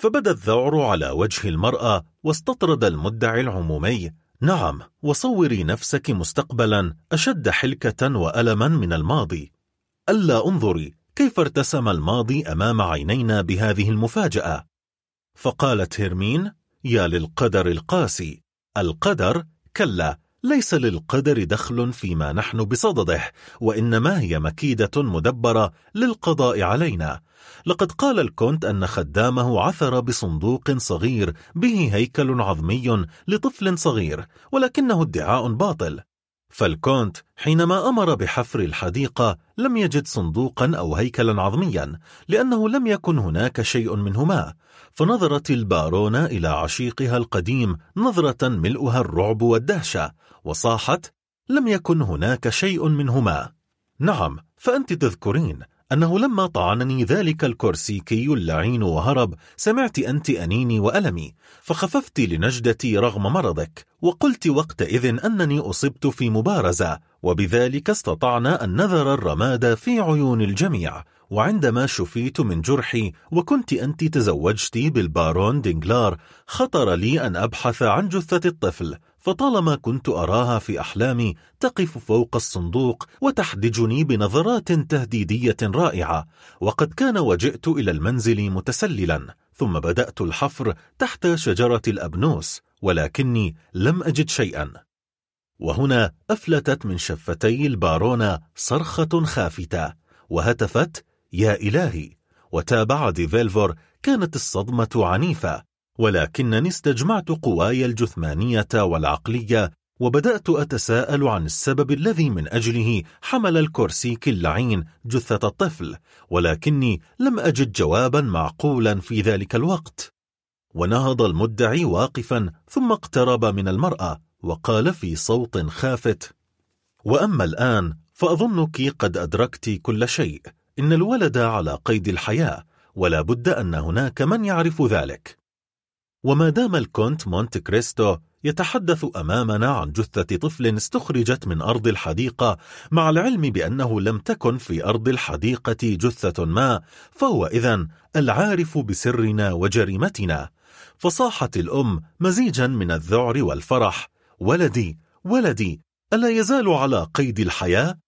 فبدأ الذعر على وجه المرأة واستطرد المدعي العمومي. نعم وصوري نفسك مستقبلا أشد حلكة وألما من الماضي. ألا انظري كيف ارتسم الماضي أمام عينينا بهذه المفاجأة؟ فقالت هيرمين يا للقدر القاسي. القدر كلا ليس للقدر دخل فيما نحن بصدده وإنما هي مكيدة مدبرة للقضاء علينا. لقد قال الكونت أن خدامه عثر بصندوق صغير به هيكل عظمي لطفل صغير ولكنه ادعاء باطل. فالكونت حينما أمر بحفر الحديقة لم يجد صندوقا أو هيكلا عظميا لأنه لم يكن هناك شيء منهما. فنظرت البارونة إلى عشيقها القديم نظرة ملؤها الرعب والدهشة. وصاحت لم يكن هناك شيء منهما. نعم فأنت تذكرين أنه لما طعنني ذلك الكورسيكي اللعين وهرب سمعت أنت أنيني وألمي فخففت لنجدتي رغم مرضك وقلت وقتئذ أنني أصبت في مبارزة وبذلك استطعنا أن نذر الرماد في عيون الجميع وعندما شفيت من جرحي وكنت أنت تزوجت بالبارون دينجلار خطر لي أن أبحث عن جثة الطفل فطالما كنت أراها في أحلامي تقف فوق الصندوق وتحدجني بنظرات تهديدية رائعة وقد كان وجئت إلى المنزل متسللا ثم بدأت الحفر تحت شجرة الأبنوس ولكني لم أجد شيئا. وهنا أفلتت من شفتي البارونة صرخة خافتة وهتفت يا إلهي! وتابع ديفيلفور كانت الصدمة عنيفة. ولكنني استجمعت قواي الجثمانية والعقلية وبدأت أتساءل عن السبب الذي من أجله حمل الكورسيك اللعين جثة الطفل ولكني لم أجد جوابا معقولا في ذلك الوقت. ونهض المدعي واقفا ثم اقترب من المرأة وقال في صوت خافت وأما الآن فأظنك قد أدركت كل شيء إن الولد على قيد الحياة ولا بد أن هناك من يعرف ذلك. وما دام الكونت مونت كريستو يتحدث أمامنا عن جثة طفل استخرجت من أرض الحديقة مع العلم بأنه لم تكن في أرض الحديقة جثة ما فهو إذن العارف بسرنا وجريمتنا فصاحت الأم مزيجا من الذعر والفرح ولدي ولدي ألا يزال على قيد الحياة؟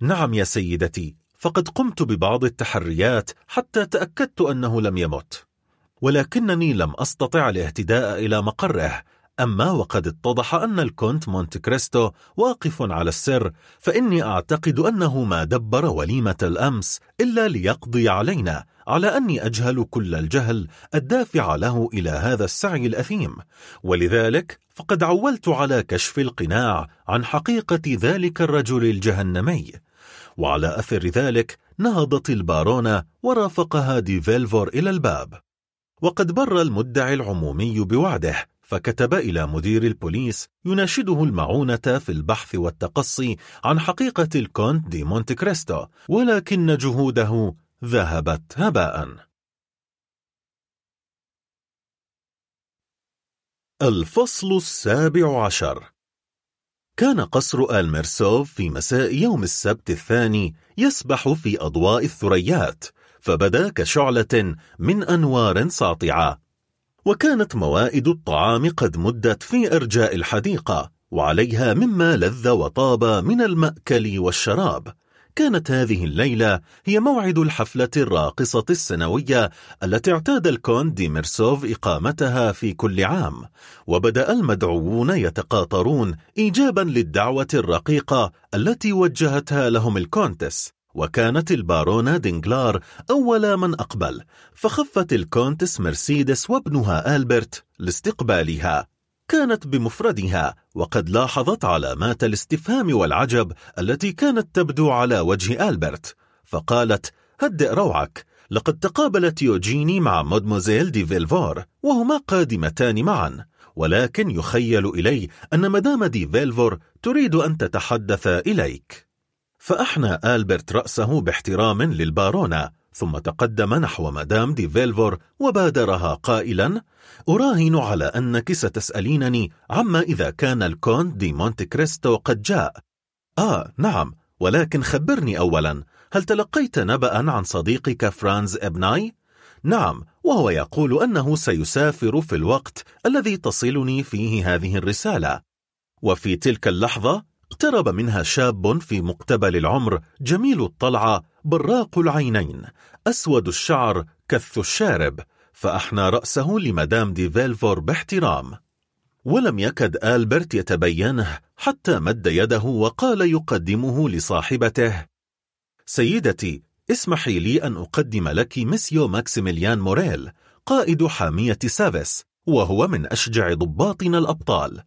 نعم يا سيدتي فقد قمت ببعض التحريات حتى تأكدت أنه لم يمت ولكنني لم أستطع الاهتداء إلى مقره أما وقد اتضح أن الكونت مونت كريستو واقف على السر فإني أعتقد أنه ما دبر وليمة الأمس إلا ليقضي علينا على أني أجهل كل الجهل الدافع له إلى هذا السعي الأثيم. ولذلك فقد عولت على كشف القناع عن حقيقة ذلك الرجل الجهنمي. وعلى أثر ذلك نهضت البارونة ورافقها ديفيلفور إلى الباب. وقد بر المدعي العمومي بوعده فكتب إلى مدير البوليس يناشده المعونة في البحث والتقصي عن حقيقة الكونت دي مونت كريستو ولكن جهوده ذهبت هباء. الفصل السابع عشر. كان قصر آل ميرسوف في مساء يوم السبت الثاني يسبح في أضواء الثريات فبدا كشعلة من أنوار ساطعة. وكانت موائد الطعام قد مدت في أرجاء الحديقة وعليها مما لذ وطاب من المأكل والشراب. كانت هذه الليلة هي موعد الحفلة الراقصة السنوية التي اعتاد الكونت دي ميرسوف إقامتها في كل عام. وبدأ المدعوون يتقاطرون إجابة للدعوة الرقيقة التي وجهتها لهم الكونتس. وكانت البارونة دينجلار أول من أقبل فخفت الكونتس مرسيدس وابنها ألبرت لاستقبالها. كانت بمفردها وقد لاحظت علامات الاستفهام والعجب التي كانت تبدو على وجه ألبرت فقالت هدئ روعك لقد تقابلت يوجيني مع مدموزيل دي فيلفور وهما قادمتان معا ولكن يخيل إلي أن مدام دي فيلفور تريد أن تتحدث إليك. فأحنى ألبرت رأسه باحترام للبارونة ثم تقدم نحو مدام دي فيلفور وبادرها قائلا أراهن على أنك ستسألينني عما إذا كان الكونت دي مونت كريستو قد جاء آه نعم ولكن خبرني أولا هل تلقيت نبأ عن صديقك فرانز إبيناي؟ نعم وهو يقول أنه سيسافر في الوقت الذي تصلني فيه هذه الرسالة وفي تلك اللحظة اقترب منهما شاب في مقتبل العمر جميل الطلعة براق العينين أسود الشعر كث الشارب فأحنى رأسه لمدام دي فيلفور باحترام. ولم يكد آلبرت يتبينه حتى مد يده وقال يقدمه لصاحبته سيدتي اسمحي لي أن أقدم لك مسيو ماكسيميليان موريل قائد حامية سافيس وهو من أشجع ضباطنا الأبطال.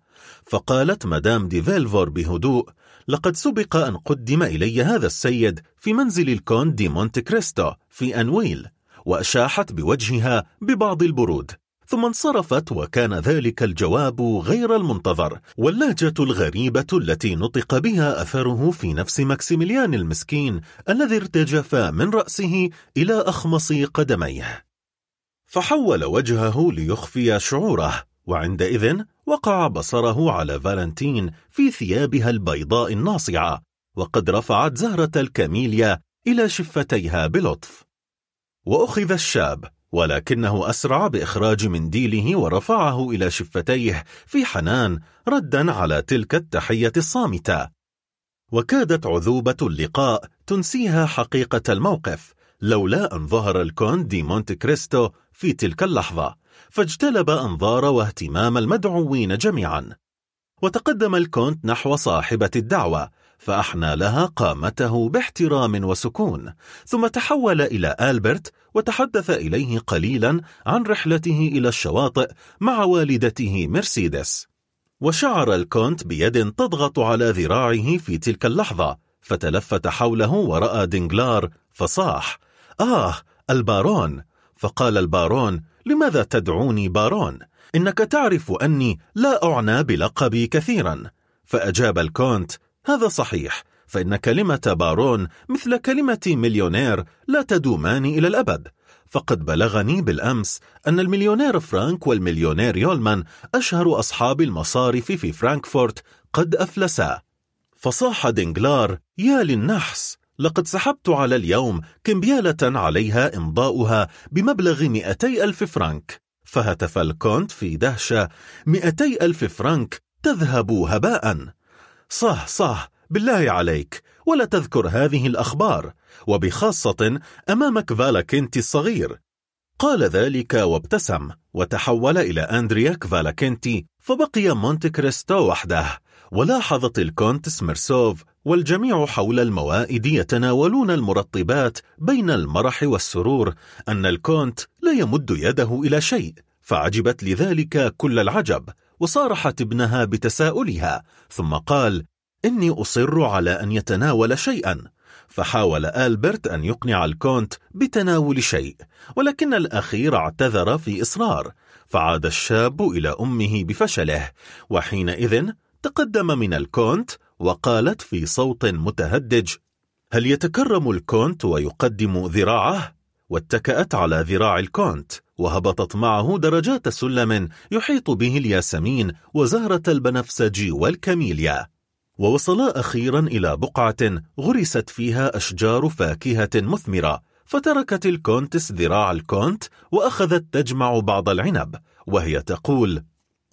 فقالت مدام دي فيلفور بهدوء لقد سبق أن قدم إلي هذا السيد في منزل الكونت دي مونت كريستو في أوتويل وأشاحت بوجهها ببعض البرود ثم انصرفت وكان ذلك الجواب غير المنتظر واللهجة الغريبة التي نطق بها أثره في نفس ماكسيميليان المسكين الذي ارتجف من رأسه إلى أخمص قدميه. فحول وجهه ليخفي شعوره. وعندئذ وقع بصره على فالنتين في ثيابها البيضاء الناصعة وقد رفعت زهرة الكاميليا إلى شفتيها بلطف. وأخذ الشاب ولكنه أسرع بإخراج منديله ورفعه إلى شفتيه في حنان ردا على تلك التحية الصامتة. وكادت عذوبة اللقاء تنسيها حقيقة الموقف لولا أن ظهر الكون دي مونت كريستو في تلك اللحظة. فاجتلب أنظار واهتمام المدعوين جميعا وتقدم الكونت نحو صاحبة الدعوة فأحنى لها قامته باحترام وسكون ثم تحول إلى آلبرت وتحدث إليه قليلا عن رحلته إلى الشواطئ مع والدته مرسيدس. وشعر الكونت بيد تضغط على ذراعه في تلك اللحظة فتلفت حوله ورأى دينجلار فصاح آه البارون. فقال البارون لماذا تدعوني بارون؟ إنك تعرف أني لا أعنى بلقبي كثيرا. فأجاب الكونت هذا صحيح فإن كلمة بارون مثل كلمة مليونير لا تدومان إلى الأبد. فقد بلغني بالأمس أن المليونير فرانك والمليونير يولمان أشهر أصحاب المصارف في فرانكفورت قد أفلسا. فصاح دينجلار يا للنحس! لقد سحبت على اليوم كمبيالة عليها إمضاؤهما بمبلغ مئتي ألف فرانك. فهتف الكونت في دهشة مئتي ألف فرانك تذهب هباء. صه صه بالله عليك ولا تذكر هذه الأخبار وبخاصة أمام كفالاكنتي الصغير. قال ذلك وابتسم وتحول إلى أندريا كفالاكنتي فبقي مونت كريستو وحده ولاحظت الكونتس ميرسوف والجميع حول الموائد يتناولون المرطبات بين المرح والسرور أن الكونت لا يمد يده إلى شيء فعجبت لذلك كل العجب وصارحت ابنها بتساؤلها ثم قالت إني أصر على أن يتناول شيئا. فحاول آلبرت أن يقنع الكونت بتناول شيء ولكن الأخير اعتذر في إصرار فعاد الشاب إلى أمه بفشله وحينئذ تقدم من الكونت وقالت في صوت متهدج هل يتكرم الكونت ويقدم ذراعه؟ واتكأت على ذراع الكونت وهبطت معه درجات سلم يحيط به الياسمين وزهرة البنفسج والكميليا ووصلا أخيرا إلى بقعة غرست فيها أشجار فاكهة مثمرة فتركت الكونتس ذراع الكونت وأخذت تجمع بعض العنب وهي تقول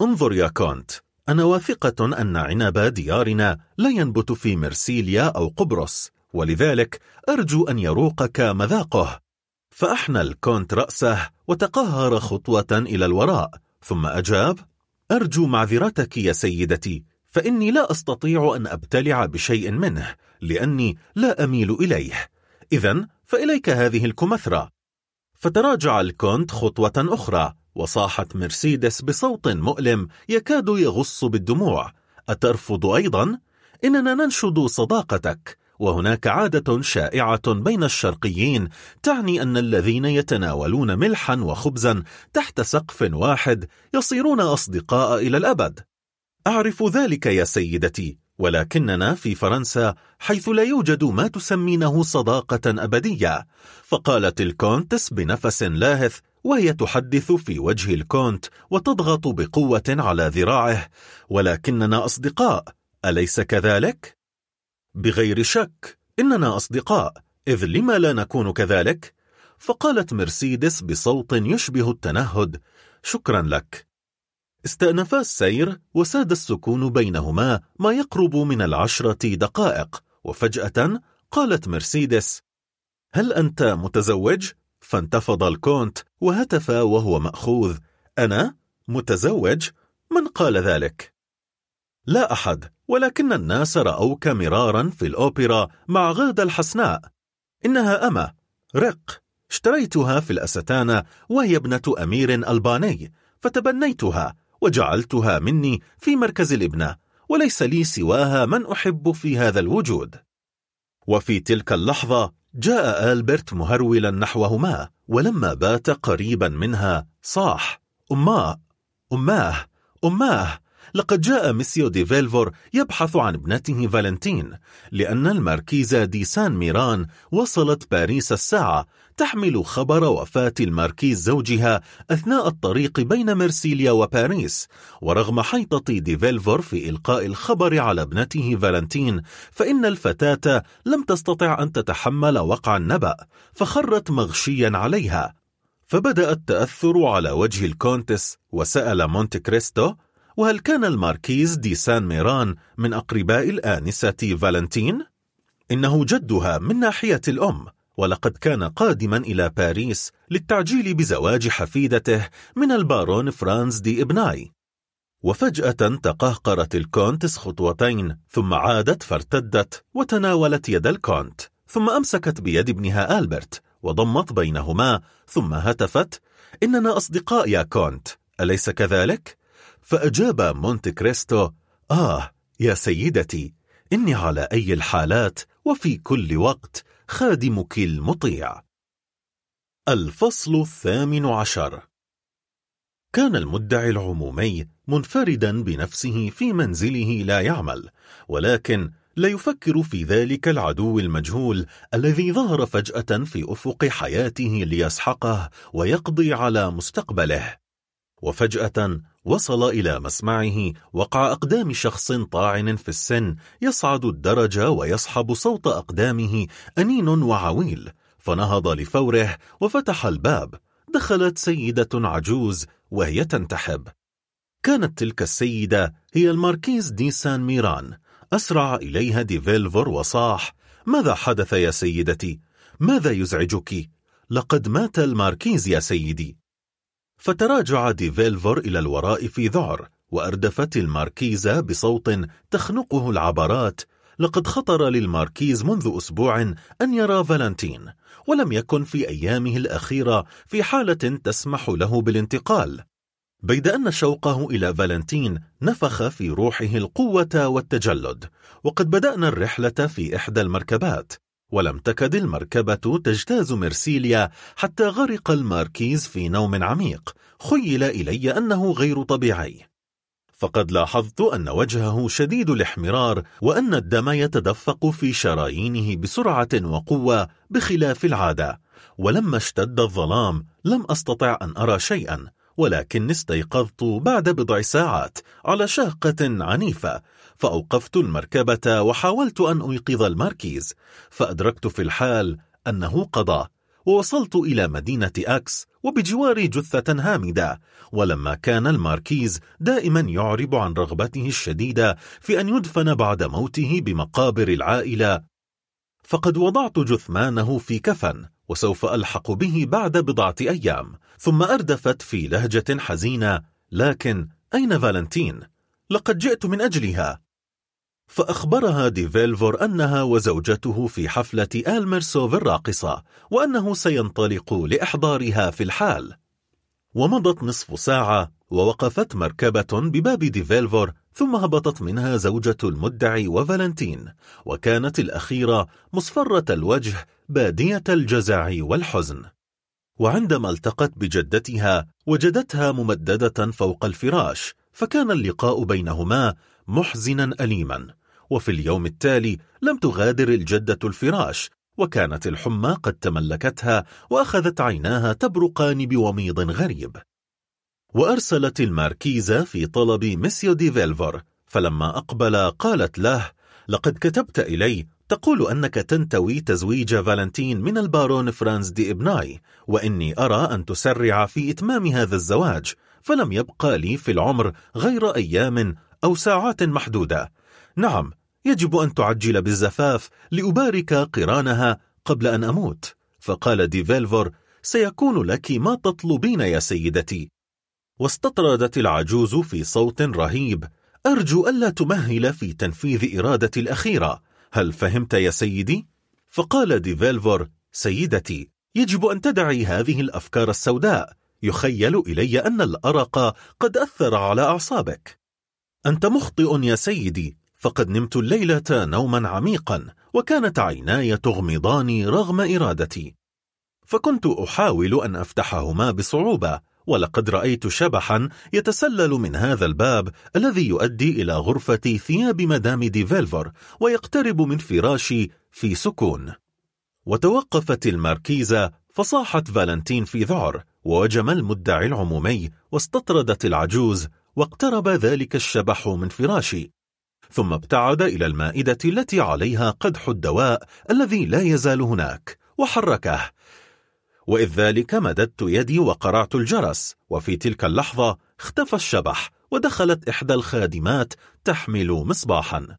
انظر يا كونت أنا واثقة أن عنب ديارنا لا ينبت في مرسيليا أو قبرص ولذلك أرجو أن يروقك مذاقه. فأحنى الكونت رأسه وتقهقر خطوة إلى الوراء ثم أجاب أرجو معذرتك يا سيدتي فإني لا أستطيع أن أبتلع بشيء منه لأني لا أميل إليه. إذا فإليك هذه الكمثرى فتراجع الكونت خطوة أخرى. وصاحت مرسيدس بصوت مؤلم يكاد يغص بالدموع. أترفض أيضا؟ إننا ننشد صداقتك. وهناك عادة شائعة بين الشرقيين تعني أن الذين يتناولون ملحا وخبزا تحت سقف واحد يصيرون أصدقاء إلى الأبد. أعرف ذلك يا سيدتي ولكننا في فرنسا حيث لا يوجد ما تسمينه صداقة أبدية. فقالت الكونتس بنفس لاهث وهي تحدق في وجه الكونت وتضغط بقوة على ذراعه ولكننا أصدقاء أليس كذلك؟ بغير شك إننا أصدقاء إذ لما لا نكون كذلك؟ فقالت مرسيدس بصوت يشبه التنهد شكرا لك استأنفا السير وساد السكون بينهما ما يقرب من العشرة دقائق وفجأة قالت مرسيدس هل أنت متزوج؟ فانتفض الكونت وهتف وهو مأخوذ أنا؟ متزوج؟ من قال ذلك؟ لا أحد ولكن الناس رأوك مرارا في الأوبرا مع غادة الحسناء إنها أمة رق اشتريتها في الأستانة وهي ابنة أمير ألباني فتبنيتها وجعلتها مني في مركز الابنة وليس لي سواها من أحب في هذا الوجود وفي تلك اللحظة جاء آلبرت مهرولا نحوهما ولما بات قريبا منها صاح أماه أماه أماه لقد جاء ميسيو دي فيلفور يبحث عن ابنته فالنتين لأن الماركيزة دي سان ميران وصلت باريس الساعة تحمل خبر وفاة الماركيز زوجها أثناء الطريق بين مرسيليا وباريس ورغم حيطة دي فيلفور في إلقاء الخبر على ابنته فالنتين فإن الفتاة لم تستطع أن تتحمل وقع النبأ فخرت مغشيا عليها فبدا التأثر على وجه الكونتس وسأل مونت كريستو وهل كان الماركيز دي سان ميران من أقرباء الآنسة فالنتين؟ إنه جدها من ناحية الأم ولقد كان قادما إلى باريس للتعجيل بزواج حفيدته من البارون فرانز دي إبناي وفجأة تقهقرت الكونتس خطوتين ثم عادت فارتدت وتناولت يد الكونت ثم أمسكت بيد ابنها آلبرت وضمت بينهما ثم هتفت إننا أصدقاء يا كونت أليس كذلك؟ فأجاب مونت كريستو آه يا سيدتي إني على أي الحالات وفي كل وقت خادمك المطيع الفصل الثامن عشر. كان المدعي العمومي منفردا بنفسه في منزله لا يعمل ولكن لا يفكر في ذلك العدو المجهول الذي ظهر فجأة في أفق حياته ليسحقه ويقضي على مستقبله. وفجأة وصل إلى مسمعه وقع أقدام شخص طاعن في السن يصعد الدرجة ويصحب صوت أقدامه أنين وعويل. فنهض لفوره وفتح الباب. دخلت سيدة عجوز وهي تنتحب. كانت تلك السيدة هي الماركيزة دي سان ميران. أسرع إليها دي فيلفور وصاح ماذا حدث يا سيدتي؟ ماذا يزعجك؟ لقد مات الماركيز يا سيدي. فتراجع دي فيلفور إلى الوراء في ذعر وأردفت الماركيزة بصوت تخنقه العبرات لقد خطر للماركيز منذ أسبوع أن يرى فالنتين ولم يكن في أيامه الأخيرة في حالة تسمح له بالانتقال. بيد أن شوقه إلى فالنتين نفخ في روحه القوة والتجلد وقد بدأنا الرحلة في إحدى المركبات. ولم تكد المركبة تجتاز مرسيليا حتى غرق الماركيز في نوم عميق. خيل إلي أنه غير طبيعي. فقد لاحظت أن وجهه شديد الاحمرار وأن الدم يتدفق في شرايينه بسرعة وقوة بخلاف العادة. ولما اشتد الظلام لم أستطع أن أرى شيئا ولكن استيقظت بعد بضع ساعات على شهقة عنيفة فأوقفت المركبة وحاولت أن أيقظ الماركيز فأدركت في الحال أنه قضى ووصلت إلى مدينة أكس وبجواري جثة هامدة ولما كان الماركيز دائما يعرب عن رغبته الشديدة في أن يدفن بعد موته بمقابر العائلة فقد وضعت جثمانه في كفن وسوف ألحق به بعد بضعة أيام ثم أردفت في لهجة حزينة لكن أين فالنتين؟ لقد جئت من أجلها فأخبرها ديفيلفور أنها وزوجته في حفلة آل مرسوف الراقصة وأنه سينطلق لإحضارها في الحال. ومضت نصف ساعة ووقفت مركبة بباب ديفيلفور ثم هبطت منها زوجة المدعي وفالنتين وكانت الأخيرة مصفرة الوجه بادية الجزع والحزن. وعندما التقت بجدتها وجدتها ممددة فوق الفراش فكان اللقاء بينهما محزنا أليما. وفي اليوم التالي لم تغادر الجدة الفراش وكانت الحمى قد تملكتها وأخذت عيناها تبرقان بوميض غريب. وأرسلت الماركيزة في طلب ميسيو دي فيلفور فلما أقبل قالت له لقد كتبت إلي تقول أنك تنتوي تزويج فالنتين من البارون فرانز دي إبناي وإني أرى أن تسرع في إتمام هذا الزواج فلم يبقى لي في العمر غير أيام أو ساعات محدودة. نعم يجب أن تعجل بالزفاف لأبارك قرانها قبل أن أموت. فقال ديفيلفور سيكون لك ما تطلبين يا سيدتي. واستطردت العجوز في صوت رهيب. أرجو ألا تمهل في تنفيذ إرادتي الأخيرة. هل فهمت يا سيدي؟ فقال ديفيلفور سيدتي يجب أن تدعي هذه الأفكار السوداء. يخيل إلي أن الأرق قد أثر على أعصابك. أنت مخطئ يا سيدي. فقد نمت الليلة نوما عميقا وكانت عيناي تغمضان رغم إرادتي. فكنت أحاول أن أفتحهما بصعوبة ولقد رأيت شبحا يتسلل من هذا الباب الذي يؤدي إلى غرفة ثياب مدام ديفيلفور ويقترب من فراشي في سكون. وتوقفت الماركيزة فصاحت فالنتين في ذعر ووجم المدعي العمومي واستطردت العجوز واقترب ذلك الشبح من فراشي. ثم ابتعد إلى المائدة التي عليها قدح الدواء الذي لا يزال هناك وحركه. وإذ ذلك مددت يدي وقرعت الجرس وفي تلك اللحظة اختفى الشبح ودخلت إحدى الخادمات تحمل مصباحا.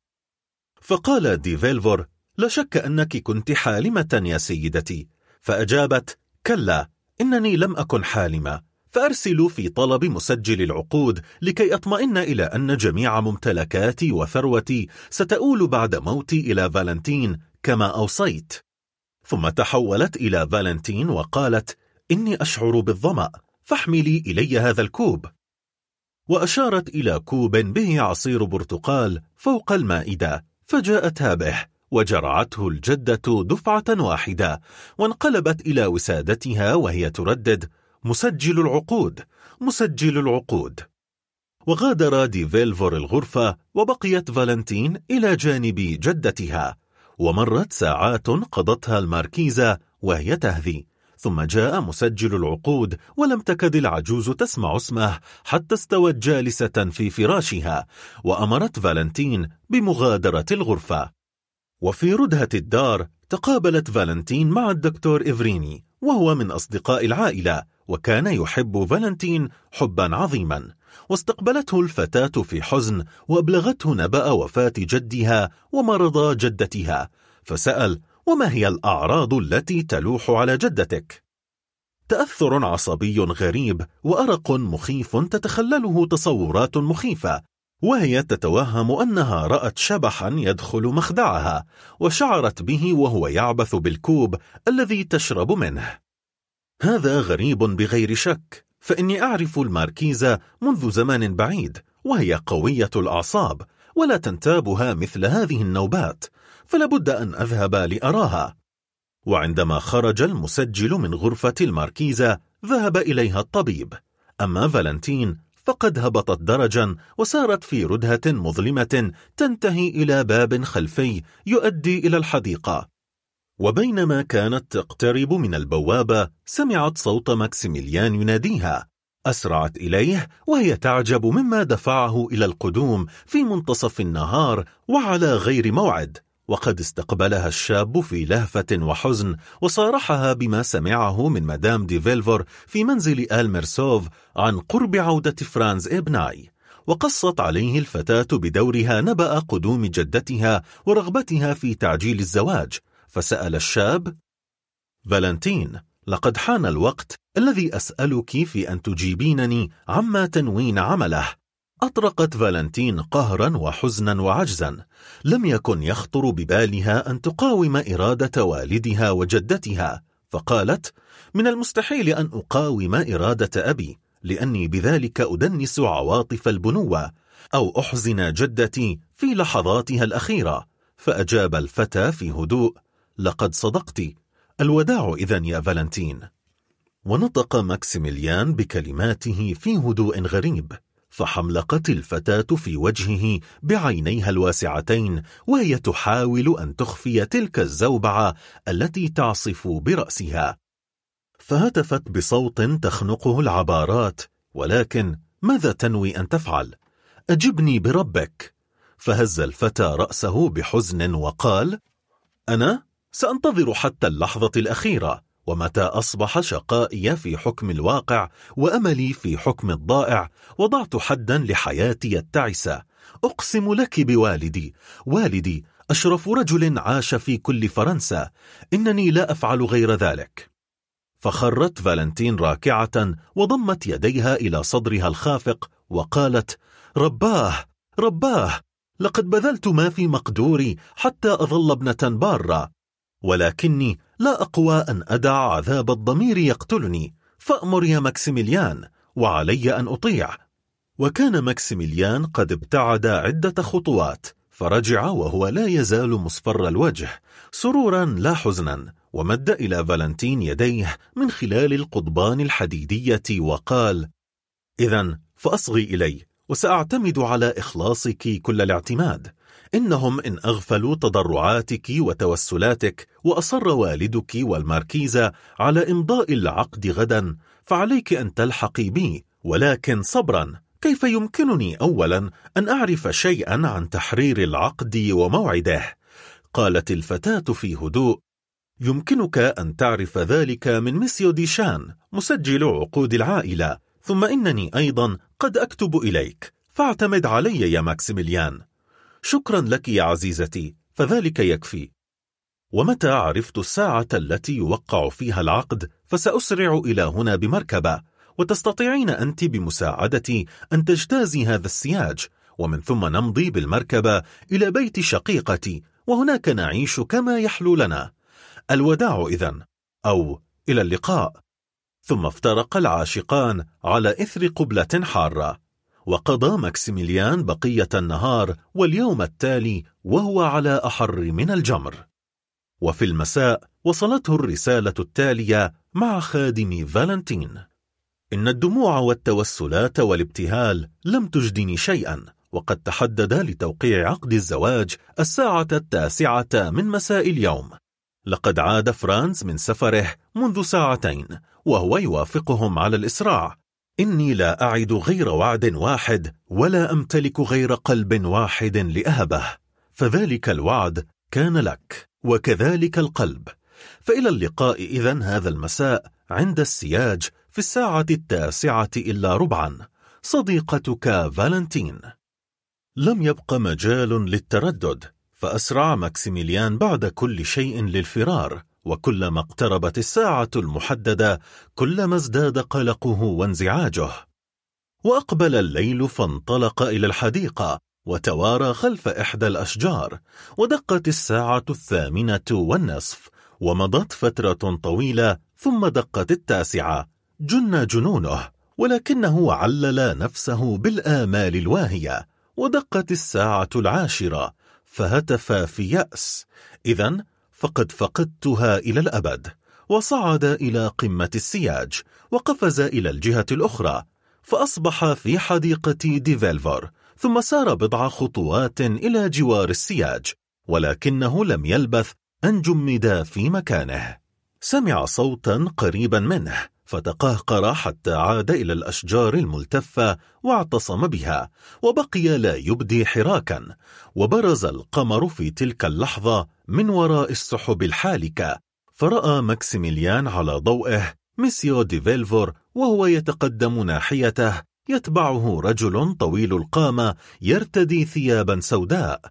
فقال ديفيلفور لا شك أنك كنت حالمة يا سيدتي. فأجابت كلا إنني لم أكن حالمة. فأرسل في طلب مسجل العقود لكي أطمئن إلى أن جميع ممتلكاتي وثروتي ستؤول بعد موتي إلى فالنتين كما أوصيت. ثم تحولت إلى فالنتين وقالت إني أشعر بالظمأ فاحملي إلي هذا الكوب. وأشارت إلى كوب به عصير برتقال فوق المائدة فجاءتها به وجرعته الجدة دفعة واحدة وانقلبت إلى وسادتها وهي تردد مسجل العقود مسجل العقود. وغادر ديفيلفور الغرفة وبقيت فالنتين إلى جانب جدتها ومرت ساعات قضتها الماركيزة وهي تهذي. ثم جاء مسجل العقود ولم تكد العجوز تسمع اسمه حتى استوت جالسة في فراشها وأمرت فالنتين بمغادرة الغرفة. وفي ردهة الدار تقابلت فالنتين مع الدكتور إفريني وهو من أصدقاء العائلة. وكان يحب فالنتين حبا عظيما. واستقبلته الفتاة في حزن وأبلغته نبأ وفاة جدها ومرض جدتها. فسأل وما هي الأعراض التي تلوح على جدتك؟ تأثر عصبي غريب وأرق مخيف تتخلله تصورات مخيفة وهي تتوهم أنها رأت شبحا يدخل مخدعها وشعرت به وهو يعبث بالكوب الذي تشرب منه. هذا غريب بغير شك فإني أعرف الماركيزة منذ زمان بعيد وهي قوية الأعصاب ولا تنتابها مثل هذه النوبات فلابد أن أذهب لأراها. وعندما خرج المسجل من غرفة الماركيزة ذهب إليها الطبيب. أما فالنتين فقد هبطت درجا وسارت في ردهة مظلمة تنتهي إلى باب خلفي يؤدي إلى الحديقة. وبينما كانت تقترب من البوابة سمعت صوت ماكسيميليان يناديها. أسرعت إليه وهي تعجب مما دفعه إلى القدوم في منتصف النهار وعلى غير موعد. وقد استقبلها الشاب في لهفة وحزن وصارحها بما سمعه من مدام ديفيلفور في منزل آل ميرسوف عن قرب عودة فرانز إبناي. وقصت عليه الفتاة بدورها نبأ قدوم جدتها ورغبتها في تعجيل الزواج. فسأل الشاب فالنتين لقد حان الوقت الذي أسألك في أن تجيبينني عما تنوين عمله. أطرقت فالنتين قهرا وحزنا وعجزا. لم يكن يخطر ببالها أن تقاوم إرادة والدها وجدتها. فقالت من المستحيل أن أقاوم إرادة أبي لأني بذلك أدنس عواطف البنوة أو أحزن جدتي في لحظاتها الأخيرة. فأجاب الفتى في هدوء لقد صدقت. الوداع إذا يا فالنتين. ونطق ماكسيميليان بكلماته في هدوء غريب فحملقت الفتاة في وجهه بعينيها الواسعتين وهي تحاول أن تخفي تلك الزوبعة التي تعصف برأسها. فهتفت بصوت تخنقه العبارات ولكن ماذا تنوي أن تفعل؟ أجبني بربك. فهز الفتى رأسه بحزن وقال أنا؟ سأنتظر حتى اللحظة الأخيرة ومتى أصبح شقائي في حكم الواقع وأملي في حكم الضائع وضعت حدا لحياتي التعسة. أقسم لك بوالدي والدي أشرف رجل عاش في كل فرنسا إنني لا أفعل غير ذلك. فخرت فالنتين راكعة وضمت يديها إلى صدرها الخافق وقالت رباه رباه لقد بذلت ما في مقدوري حتى أظل ابنة بارة. ولكني لا أقوى أن أدع عذاب الضمير يقتلني. فأمر يا مكسيميليان وعلي أن أطيع. وكان مكسيميليان قد ابتعد عدة خطوات فرجع وهو لا يزال مصفر الوجه سرورا لا حزنا ومد إلى فالنتين يديه من خلال القضبان الحديدية وقال إذا فأصغي إلي وسأعتمد على إخلاصك كل الاعتماد. إنهم إن أغفلوا تضرعاتك وتوسلاتك وأصر والدك والماركيزة على إمضاء العقد غدا فعليك أن تلحقي بي ولكن صبرا. كيف يمكنني أولا أن أعرف شيئا عن تحرير العقد وموعده؟ قالت الفتاة في هدوء يمكنك أن تعرف ذلك من مسيو ديشان مسجل عقود العائلة ثم إنني أيضا قد أكتب إليك. فاعتمد علي يا ماكسيميليان. شكرا لك يا عزيزتي فذلك يكفي. ومتى عرفت الساعة التي يوقع فيها العقد؟ فسأسرع إلى هنا بمركبة. وتستطيعين أنت بمساعدتي أن تجتازي هذا السياج. ومن ثم نمضي بالمركبة إلى بيت شقيقتي وهناك نعيش كما يحلو لنا. الوداع إذن. أو إلى اللقاء. ثم افترق العاشقان على إثر قبلة حارة. وقضى ماكسيميليان بقية النهار واليوم التالي وهو على أحر من الجمر. وفي المساء وصلته الرسالة التالية مع خادم فالنتين. إن الدموع والتوسلات والابتهال لم تجدني شيئا وقد تحدد لتوقيع عقد الزواج الساعة التاسعة من مساء اليوم. لقد عاد فرانس من سفره منذ ساعتين وهو يوافقهم على الإسراع. إني لا أعد غير وعد واحد ولا أمتلك غير قلب واحد لأهبه فذلك الوعد كان لك وكذلك القلب. فإلى اللقاء إذن هذا المساء عند السياج في الساعة التاسعة إلا ربعا. صديقتك فالنتين. لم يبق مجال للتردد فأسرع ماكسيميليان بعد كل شيء للفرار. وكلما اقتربت الساعة المحددة كلما ازداد قلقه وانزعاجه. وأقبل الليل فانطلق إلى الحديقة وتوارى خلف إحدى الأشجار ودقت الساعة الثامنة والنصف ومضت فترة طويلة ثم دقت التاسعة. جن جنونه ولكنه علل نفسه بالآمال الواهية. ودقت الساعة العاشرة فهتف في يأس. إذا فقد فقدتها إلى الأبد وصعد إلى قمة السياج وقفز إلى الجهة الأخرى فأصبح في حديقة ديفيلفور ثم سار بضع خطوات إلى جوار السياج ولكنه لم يلبث أن جمد في مكانه. سمع صوتا قريبا منه فتقهقر حتى عاد إلى الأشجار الملتفة واعتصم بها وبقي لا يبدي حراكا وبرز القمر في تلك اللحظة من وراء السحب الحالكة فرأى ماكسيميليان على ضوئه ميسيو دي فيلفور وهو يتقدم ناحيته. يتبعه رجل طويل القامة يرتدي ثيابا سوداء.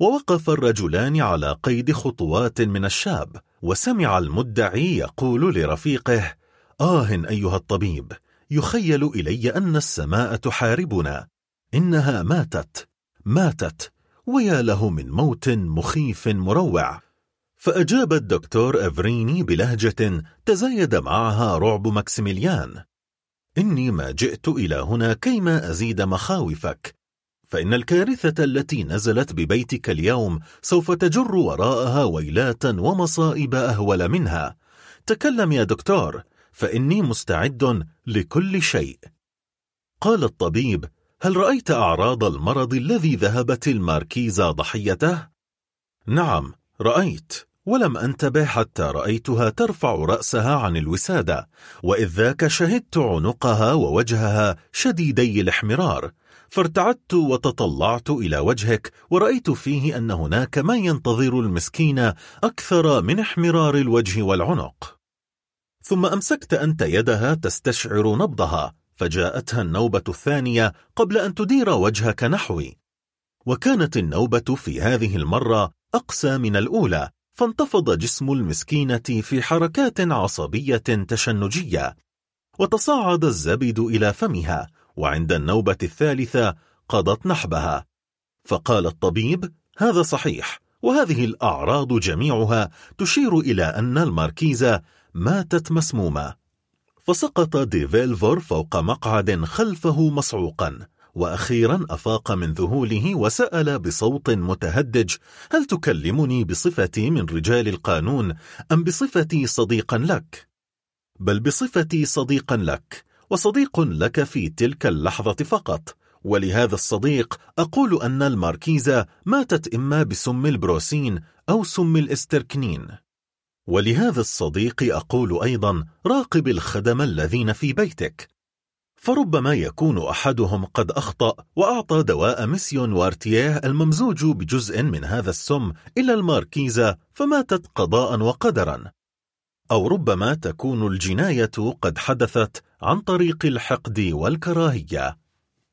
ووقف الرجلان على قيد خطوات من الشاب وسمع المدعي يقول لرفيقه آه أيها الطبيب يخيل إلي أن السماء تحاربنا. إنها ماتت ماتت. ويا له من موت مخيف مروع. فأجاب الدكتور أفريني بلهجة تزايد معها رعب ماكسيميليان. إني ما جئت إلى هنا كيما أزيد مخاوفك. فإن الكارثة التي نزلت ببيتك اليوم سوف تجر وراءها ويلات ومصائب أهول منها. تكلم يا دكتور فإني مستعد لكل شيء. قال الطبيب هل رأيت أعراض المرض الذي ذهبت الماركيزة ضحيته؟ نعم رأيت ولم أنتبه حتى رأيتها ترفع رأسها عن الوسادة وإذ ذاك شهدت عنقها ووجهها شديدي الاحمرار فارتعدت وتطلعت إلى وجهك ورأيت فيه أن هناك ما ينتظر المسكين أكثر من احمرار الوجه والعنق ثم أمسكت أنت يدها تستشعر نبضها فجاءتها النوبة الثانية قبل أن تدير وجهك نحوي. وكانت النوبة في هذه المرة أقسى من الأولى فانتفض جسم المسكينة في حركات عصبية تشنجية. وتصاعد الزبد إلى فمها وعند النوبة الثالثة قضت نحبها. فقال الطبيب هذا صحيح وهذه الأعراض جميعها تشير إلى أن الماركيزة ماتت مسمومة. فسقط ديفيلفور فوق مقعد خلفه مصعوقا وأخيرا أفاق من ذهوله وسأل بصوت متهدج هل تكلمني بصفتي من رجال القانون أم بصفتي صديقا لك؟ بل بصفتي صديقا لك وصديق لك في تلك اللحظة فقط ولهذا الصديق أقول أن الماركيزة ماتت إما بسم البروسين أو سم الاستركنين ولهذا الصديق أقول أيضا راقب الخدم الذين في بيتك. فربما يكون أحدهم قد أخطأ وأعطى دواء مسيون وارتياه الممزوج بجزء من هذا السم إلى الماركيزة فماتت قضاء وقدرا. أو ربما تكون الجناية قد حدثت عن طريق الحقد والكراهية.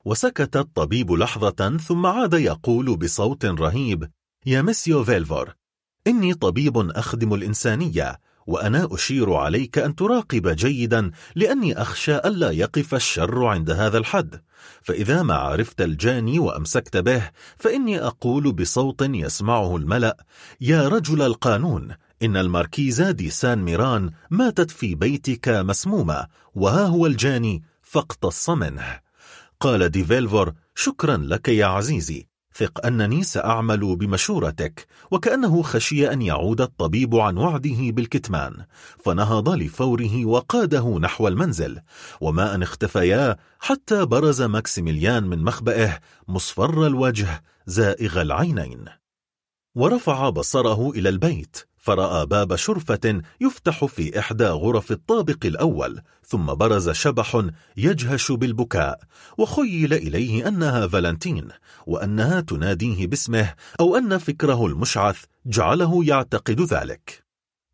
وسكت الطبيب لحظة ثم عاد يقول بصوت رهيب يا مسيو فيلفور إني طبيب أخدم الإنسانية وأنا أشير عليك أن تراقب جيدا لأني أخشى ألا يقف الشر عند هذا الحد. فإذا ما عرفت الجاني وأمسكت به فإني أقول بصوت يسمعه الملأ يا رجل القانون إن الماركيزة دي سان ميران ماتت في بيتك مسمومة وها هو الجاني فاقتص منه. قال ديفيلفور شكرا لك يا عزيزي. ثق أنني سأعمل بمشورتك وكأنه خشي أن يعود الطبيب عن وعده بالكتمان فنهض لفوره وقاده نحو المنزل وما أن اختفيا حتى برز ماكسيميليان من مخبئه مصفر الوجه زائغ العينين. ورفع بصره إلى البيت فرأى باب شرفة يفتح في إحدى غرف الطابق الأول ثم برز شبح يجهش بالبكاء وخيل إليه أنها فالنتين وأنها تناديه باسمه أو أن فكره المشعث جعله يعتقد ذلك.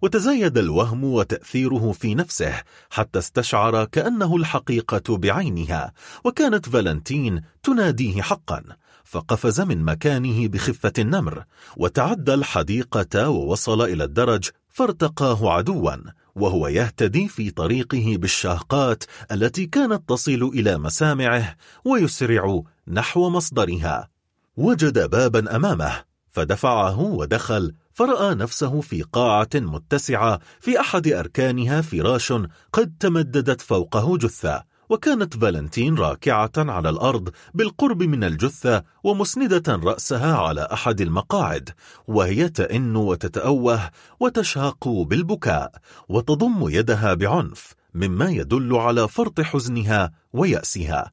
وتزايد الوهم وتأثيره في نفسه حتى استشعر كأنه الحقيقة بعينها وكانت فالنتين تناديه حقا فقفز من مكانه بخفة النمر وتعدى الحديقة ووصل إلى الدرج فارتقاه عدوا وهو يهتدي في طريقه بالشاقات التي كانت تصل إلى مسامعه ويسرع نحو مصدرها. وجد بابا أمامه فدفعه ودخل فرأى نفسه في قاعة متسعة في أحد أركانها فراش قد تمددت فوقه جثة. وكانت فالنتين راكعة على الأرض بالقرب من الجثة ومسندة رأسها على أحد المقاعد وهي تئن وتتأوه وتشهق بالبكاء وتضم يدها بعنف مما يدل على فرط حزنها ويأسها.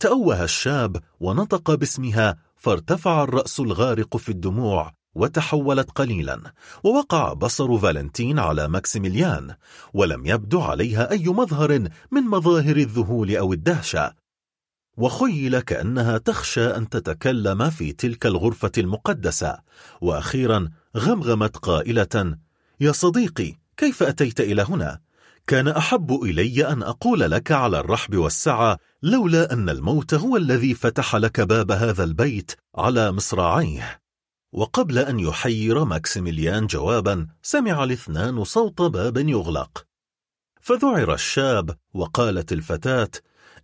تأوه الشاب ونطق باسمها فارتفع الرأس الغارق في الدموع وتحولت قليلا ووقع بصر فالنتين على ماكسيميليان ولم يبدو عليها أي مظهر من مظاهر الذهول أو الدهشة. وخيل كأنها تخشى أن تتكلم في تلك الغرفة المقدسة. وأخيرا غمغمت قائلة يا صديقي كيف أتيت إلى هنا؟ كان أحب إلي أن أقول لك على الرحب والسعة لولا أن الموت هو الذي فتح لك باب هذا البيت على مصراعيه. وقبل أن يحير ماكسيميليان جوابا سمع الاثنان صوت باب يغلق. فذعر الشاب وقالت الفتاة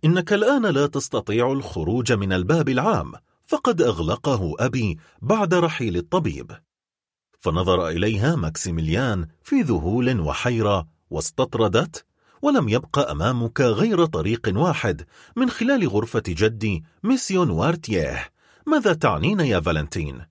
إنك الآن لا تستطيع الخروج من الباب العام فقد أغلقه أبي بعد رحيل الطبيب. فنظر إليها ماكسيميليان في ذهول وحيرة واستطردت ولم يبق أمامك غير طريق واحد من خلال غرفة جدي ميسيو نوارتييه ماذا تعنين يا فالنتين؟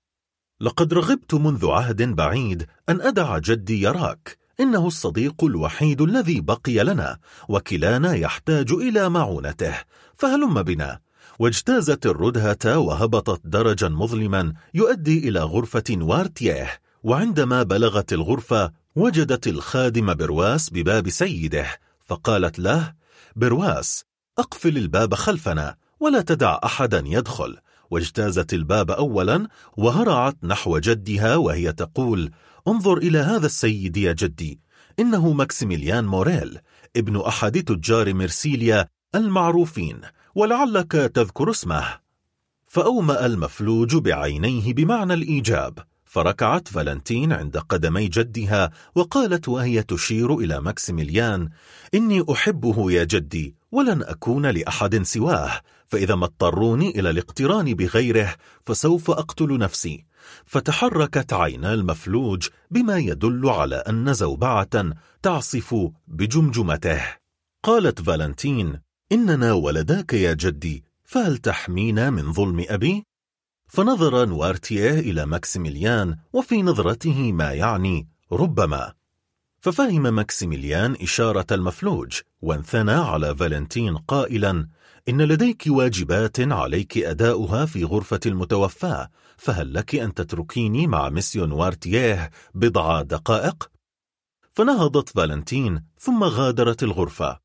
لقد رغبت منذ عهد بعيد أن أدع جدي يراك. إنه الصديق الوحيد الذي بقي لنا وكلانا يحتاج إلى معونته. فهلم بنا. واجتازت الردهة وهبطت درجا مظلما يؤدي إلى غرفة وارتياه. وعندما بلغت الغرفة وجدت الخادم برواس بباب سيده. فقالت له برواس أقفل الباب خلفنا ولا تدع أحدا يدخل. واجتازت الباب أولا وهرعت نحو جدها وهي تقول انظر إلى هذا السيد يا جدي إنه ماكسيميليان موريل ابن أحد تجار مرسيليا المعروفين ولعلك تذكر اسمه. فأومأ المفلوج بعينيه بمعنى الإيجاب فركعت فالنتين عند قدمي جدها وقالت وهي تشير إلى ماكسيميليان إني أحبه يا جدي ولن أكون لأحد سواه فإذا ما اضطروني إلى الاقتران بغيره فسوف أقتل نفسي. فتحركت عينا المفلوج بما يدل على أن زوبعة تعصف بجمجمته. قالت فالنتين إننا ولداك يا جدي فهل تحمينا من ظلم أبي؟ فنظر نوارتيه إلى ماكسيميليان وفي نظرته ما يعني ربما. ففهم ماكسيميليان إشارة المفلوج وانثنى على فالنتين قائلا إن لديك واجبات عليك أداؤها في غرفة المتوفى فهل لك أن تتركيني مع ميسيو نوارتيه بضع دقائق؟ فنهضت فالنتين ثم غادرت الغرفة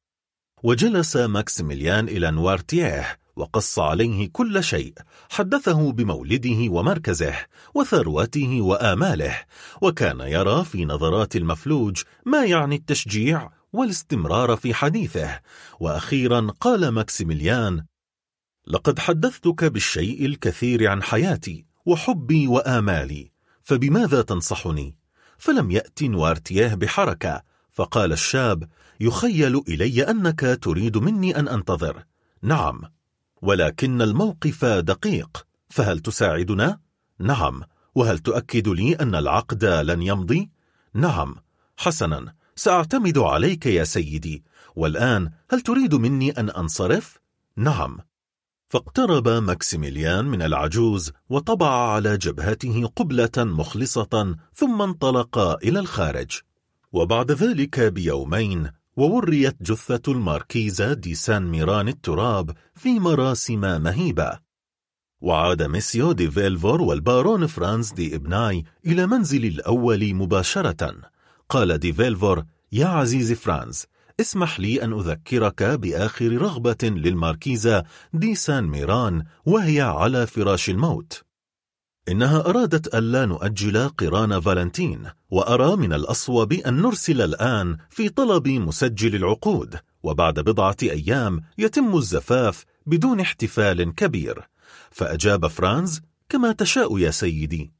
وجلس ماكسيميليان إلى نوارتيه وقص عليه كل شيء حدثه بمولده ومركزه وثروته وآماله وكان يرى في نظرات المفلوج ما يعني التشجيع والاستمرار في حديثه وأخيرا قال ماكسيميليان لقد حدثتك بالشيء الكثير عن حياتي وحبي وآمالي فبماذا تنصحني؟ فلم يأتي نوارتياه بحركة فقال الشاب يخيل إلي أنك تريد مني أن أنتظر نعم ولكن الموقف دقيق فهل تساعدنا؟ نعم وهل تؤكد لي أن العقد لن يمضي؟ نعم حسنا سأعتمد عليك يا سيدي. والآن هل تريد مني أن أنصرف؟ نعم. فاقترب ماكسيميليان من العجوز وطبع على جبهته قبلة مخلصة ثم انطلق إلى الخارج. وبعد ذلك بيومين ووريت جثة الماركيزة دي سان ميران التراب في مراسم مهيبة. وعاد ميسيو دي فيلفور والبارون فرانز دي إبناي إلى منزل الأول مباشرة. قال دي فيلفور يا عزيزي فرانز اسمح لي أن أذكرك بآخر رغبة للماركيزة دي سان ميران وهي على فراش الموت. إنها أرادت ألا نؤجل قران فالنتين وأرى من الأصوب أن نرسل الآن في طلب مسجل العقود وبعد بضعة أيام يتم الزفاف بدون احتفال كبير. فأجاب فرانز كما تشاء يا سيدي.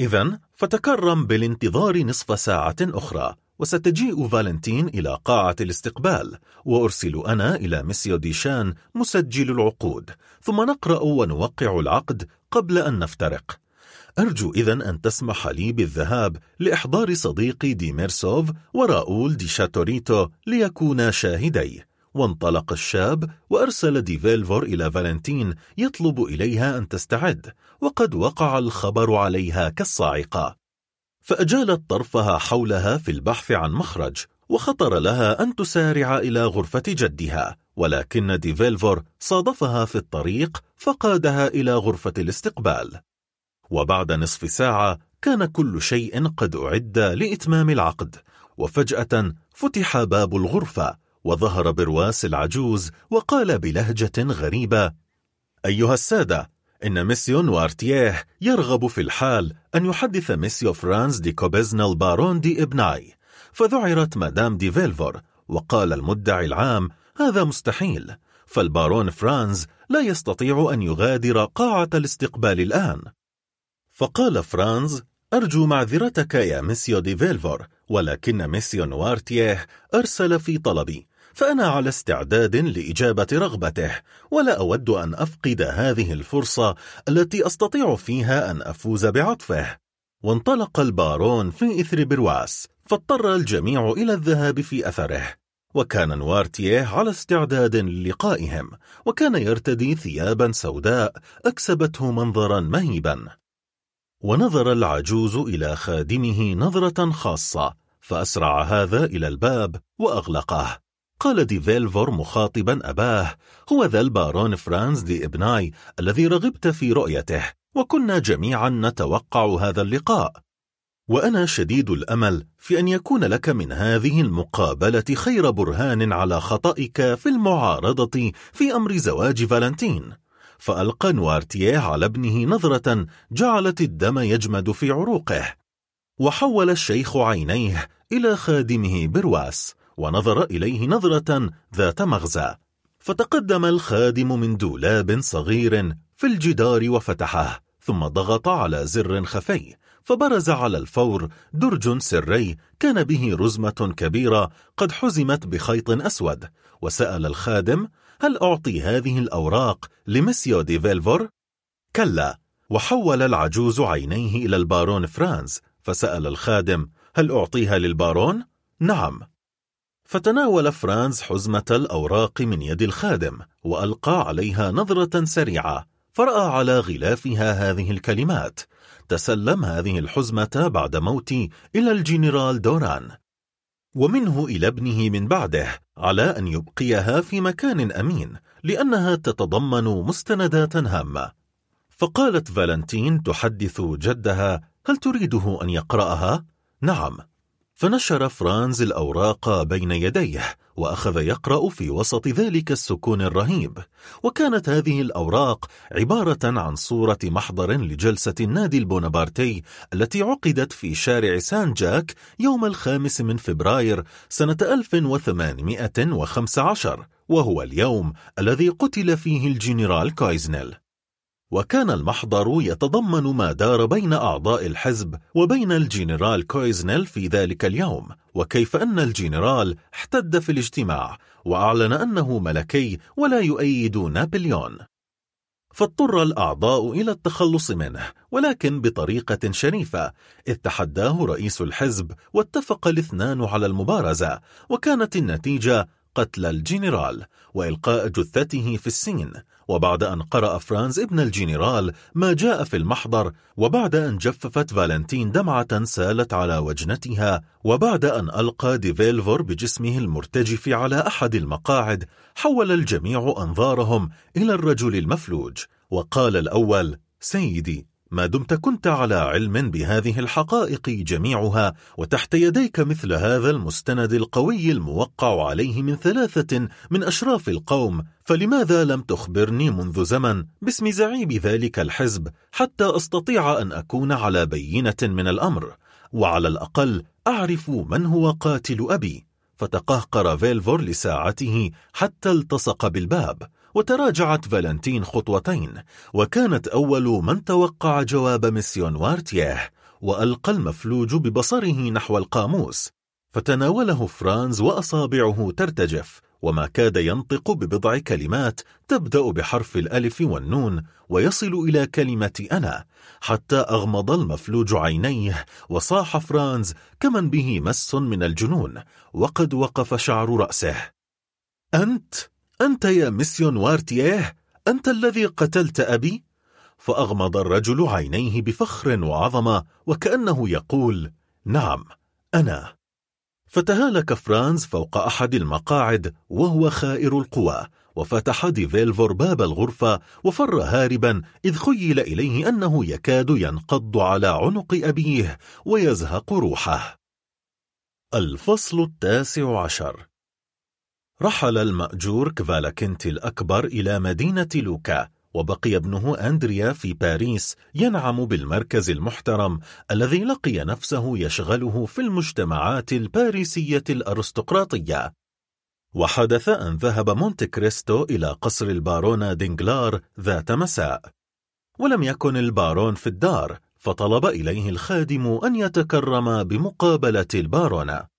إذا فتكرم بالانتظار نصف ساعة أخرى وستجيء فالنتين إلى قاعة الاستقبال وأرسل أنا إلى ميسيو ديشان مسجل العقود ثم نقرأ ونوقع العقد قبل أن نفترق. أرجو إذن أن تسمح لي بالذهاب لإحضار صديقي دي مورسيرف وراؤول دي شاتورينو ليكونا شاهدي وانطلق الشاب وأرسل دي فيلفور إلى فالنتين يطلب إليها أن تستعد وقد وقع الخبر عليها كالصاعقة. فأجالت طرفها حولها في البحث عن مخرج وخطر لها أن تسارع إلى غرفة جدها ولكن ديفيلفور صادفها في الطريق فقادها إلى غرفة الاستقبال. وبعد نصف ساعة كان كل شيء قد أعد لإتمام العقد وفجأة فتح باب الغرفة وظهر برواس العجوز وقال بلهجة غريبة أيها السادة إن ميسيو نوارتيه يرغب في الحال أن يحدث ميسيو فرانز دي كويزنيل البارون دي إبناي فذعرت مدام دي فيلفور وقال المدعي العام هذا مستحيل فالبارون فرانز لا يستطيع أن يغادر قاعة الاستقبال الآن. فقال فرانز أرجو معذرتك يا ميسيو دي فيلفور ولكن ميسيو نوارتيه أرسل في طلبي. فأنا على استعداد لإجابة رغبته ولا أود أن أفقد هذه الفرصة التي أستطيع فيها أن أفوز بعطفه. وانطلق البارون في إثر برواس فاضطر الجميع إلى الذهاب في أثره. وكان نوارتيه على استعداد للقائهم وكان يرتدي ثيابا سوداء أكسبته منظرا مهيبا. ونظر العجوز إلى خادمه نظرة خاصة فأسرع هذا إلى الباب وأغلقه. قال دي فيلفور مخاطبا أباه هو ذا البارون فرانز دي إبناي الذي رغبت في رؤيته وكنا جميعا نتوقع هذا اللقاء. وأنا شديد الأمل في أن يكون لك من هذه المقابلة خير برهان على خطئك في المعارضة في أمر زواج فالنتين. فألقى نوارتيه على ابنه نظرة جعلت الدم يجمد في عروقه وحول الشيخ عينيه إلى خادمه برواس. ونظر إليه نظرة ذات مغزى فتقدم الخادم من دولاب صغير في الجدار وفتحه ثم ضغط على زر خفي فبرز على الفور درج سري كان به رزمة كبيرة قد حزمت بخيط أسود وسأل الخادم هل أعطي هذه الأوراق لمسيو دي فيلفور؟ كلا وحول العجوز عينيه إلى البارون فرانز فسأل الخادم هل أعطيها للبارون؟ نعم فتناول فرانز حزمة الأوراق من يد الخادم وألقى عليها نظرة سريعة. فرأى على غلافها هذه الكلمات. تسلم هذه الحزمة بعد موتي إلى الجنرال دوران. ومنه إلى ابنه من بعده على أن يبقيها في مكان أمين لأنها تتضمن مستندات هامة. فقالت فالنتين تحدث جدها هل تريده أن يقرأها؟ نعم. فنشر فرانز الأوراق بين يديه وأخذ يقرأ في وسط ذلك السكون الرهيب. وكانت هذه الأوراق عبارة عن صورة محضر لجلسة النادي البونابارتي التي عقدت في شارع سان جاك يوم الخامس من فبراير سنة 1815 وهو اليوم الذي قتل فيه الجنرال كويزنيل وكان المحضر يتضمن ما دار بين أعضاء الحزب وبين الجنرال كويزنيل في ذلك اليوم وكيف أن الجنرال احتد في الاجتماع وأعلن أنه ملكي ولا يؤيد نابليون. فاضطر الأعضاء إلى التخلص منه ولكن بطريقة شريفة إذ تحداه رئيس الحزب واتفق الاثنان على المبارزة وكانت النتيجة قتل الجنرال وإلقاء جثته في السين وبعد أن قرأ فرانز ابن الجنرال ما جاء في المحضر وبعد أن جففت فالنتين دمعة سالت على وجنتها وبعد أن ألقى ديفيلفور بجسمه المرتجف على أحد المقاعد حول الجميع أنظارهم إلى الرجل المفلوج وقال الأول سيدي ما دمت كنت على علم بهذه الحقائق جميعها وتحت يديك مثل هذا المستند القوي الموقع عليه من ثلاثة من أشراف القوم فلماذا لم تخبرني منذ زمن؟ باسم زعيم ذلك الحزب حتى أستطيع أن أكون على بينة من الأمر وعلى الأقل أعرف من هو قاتل أبي. فتقهقر فيلفور لساعته حتى التصق بالباب. وتراجعت فالنتين خطوتين وكانت أول من توقع جواب مسيو نوارتييه وألقى المفلوج ببصره نحو القاموس فتناوله فرانز وأصابعه ترتجف وما كاد ينطق ببضع كلمات تبدأ بحرف الألف والنون ويصل إلى كلمة أنا حتى أغمض المفلوج عينيه وصاح فرانز كمن به مس من الجنون وقد وقف شعر رأسه. أنت؟ أنت يا مسيو نوارتييه أنت الذي قتلت أبي؟ فأغمض الرجل عينيه بفخر وعظمة وكأنه يقول نعم أنا. فتهالك فرانز فوق أحد المقاعد وهو خائر القوى وفتح ديفيلفور باب الغرفة وفر هاربا إذ خيل إليه أنه يكاد ينقض على عنق أبيه ويزهق روحه. الفصل التاسع عشر. رحل الماجور كفالاكنتي الأكبر إلى مدينة لوكا وبقي ابنه أندريا في باريس ينعم بالمركز المحترم الذي لقي نفسه يشغله في المجتمعات الباريسية الأرستقراطية. وحدث أن ذهب مونت كريستو إلى قصر البارونة دينجلار ذات مساء. ولم يكن البارون في الدار فطلب إليه الخادم أن يتكرم بمقابلة البارونة.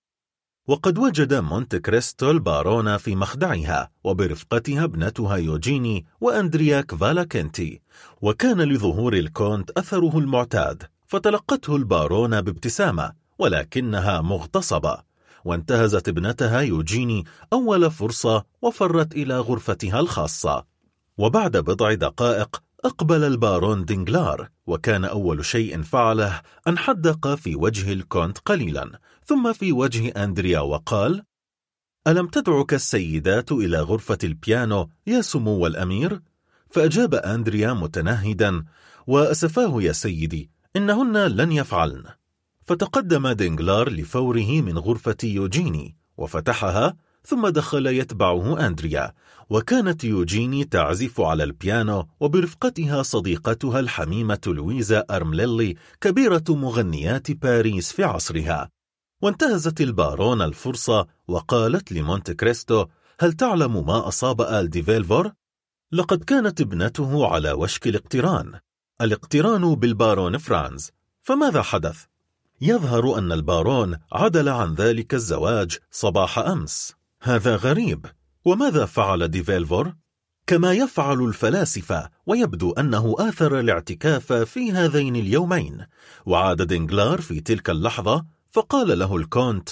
وقد وجد مونت كريستو البارونة في مخدعها وبرفقتها ابنتها يوجيني وأندريا كفالاكنتي وكان لظهور الكونت أثره المعتاد فتلقته البارونة بابتسامة ولكنها مغتصبة وانتهزت ابنتها يوجيني أول فرصة وفرت إلى غرفتها الخاصة. وبعد بضع دقائق أقبل البارون دينجلار وكان أول شيء فعله أن حدق في وجه الكونت قليلا ثم في وجه أندريا وقال ألم تدعك السيدات إلى غرفة البيانو يا سمو الأمير؟ فأجاب أندريا متنهدا وأسفاه يا سيدي إنهن لن يفعلن فتقدم دينجلار لفوره من غرفة يوجيني وفتحها ثم دخل يتبعه أندريا وكانت يوجيني تعزف على البيانو وبرفقتها صديقتها الحميمة لويزا أرمليلي كبيرة مغنيات باريس في عصرها وانتهزت البارونة الفرصة وقالت لمونت كريستو هل تعلم ما أصاب آل ديفيلفور؟ لقد كانت ابنته على وشك الاقتران الاقتران بالبارون فرانز فماذا حدث؟ يظهر أن البارون عدل عن ذلك الزواج صباح أمس هذا غريب وماذا فعل ديفيلفور؟ كما يفعل الفلاسفة ويبدو أنه آثر الاعتكاف في هذين اليومين وعاد دينجلار في تلك اللحظة فقال له الكونت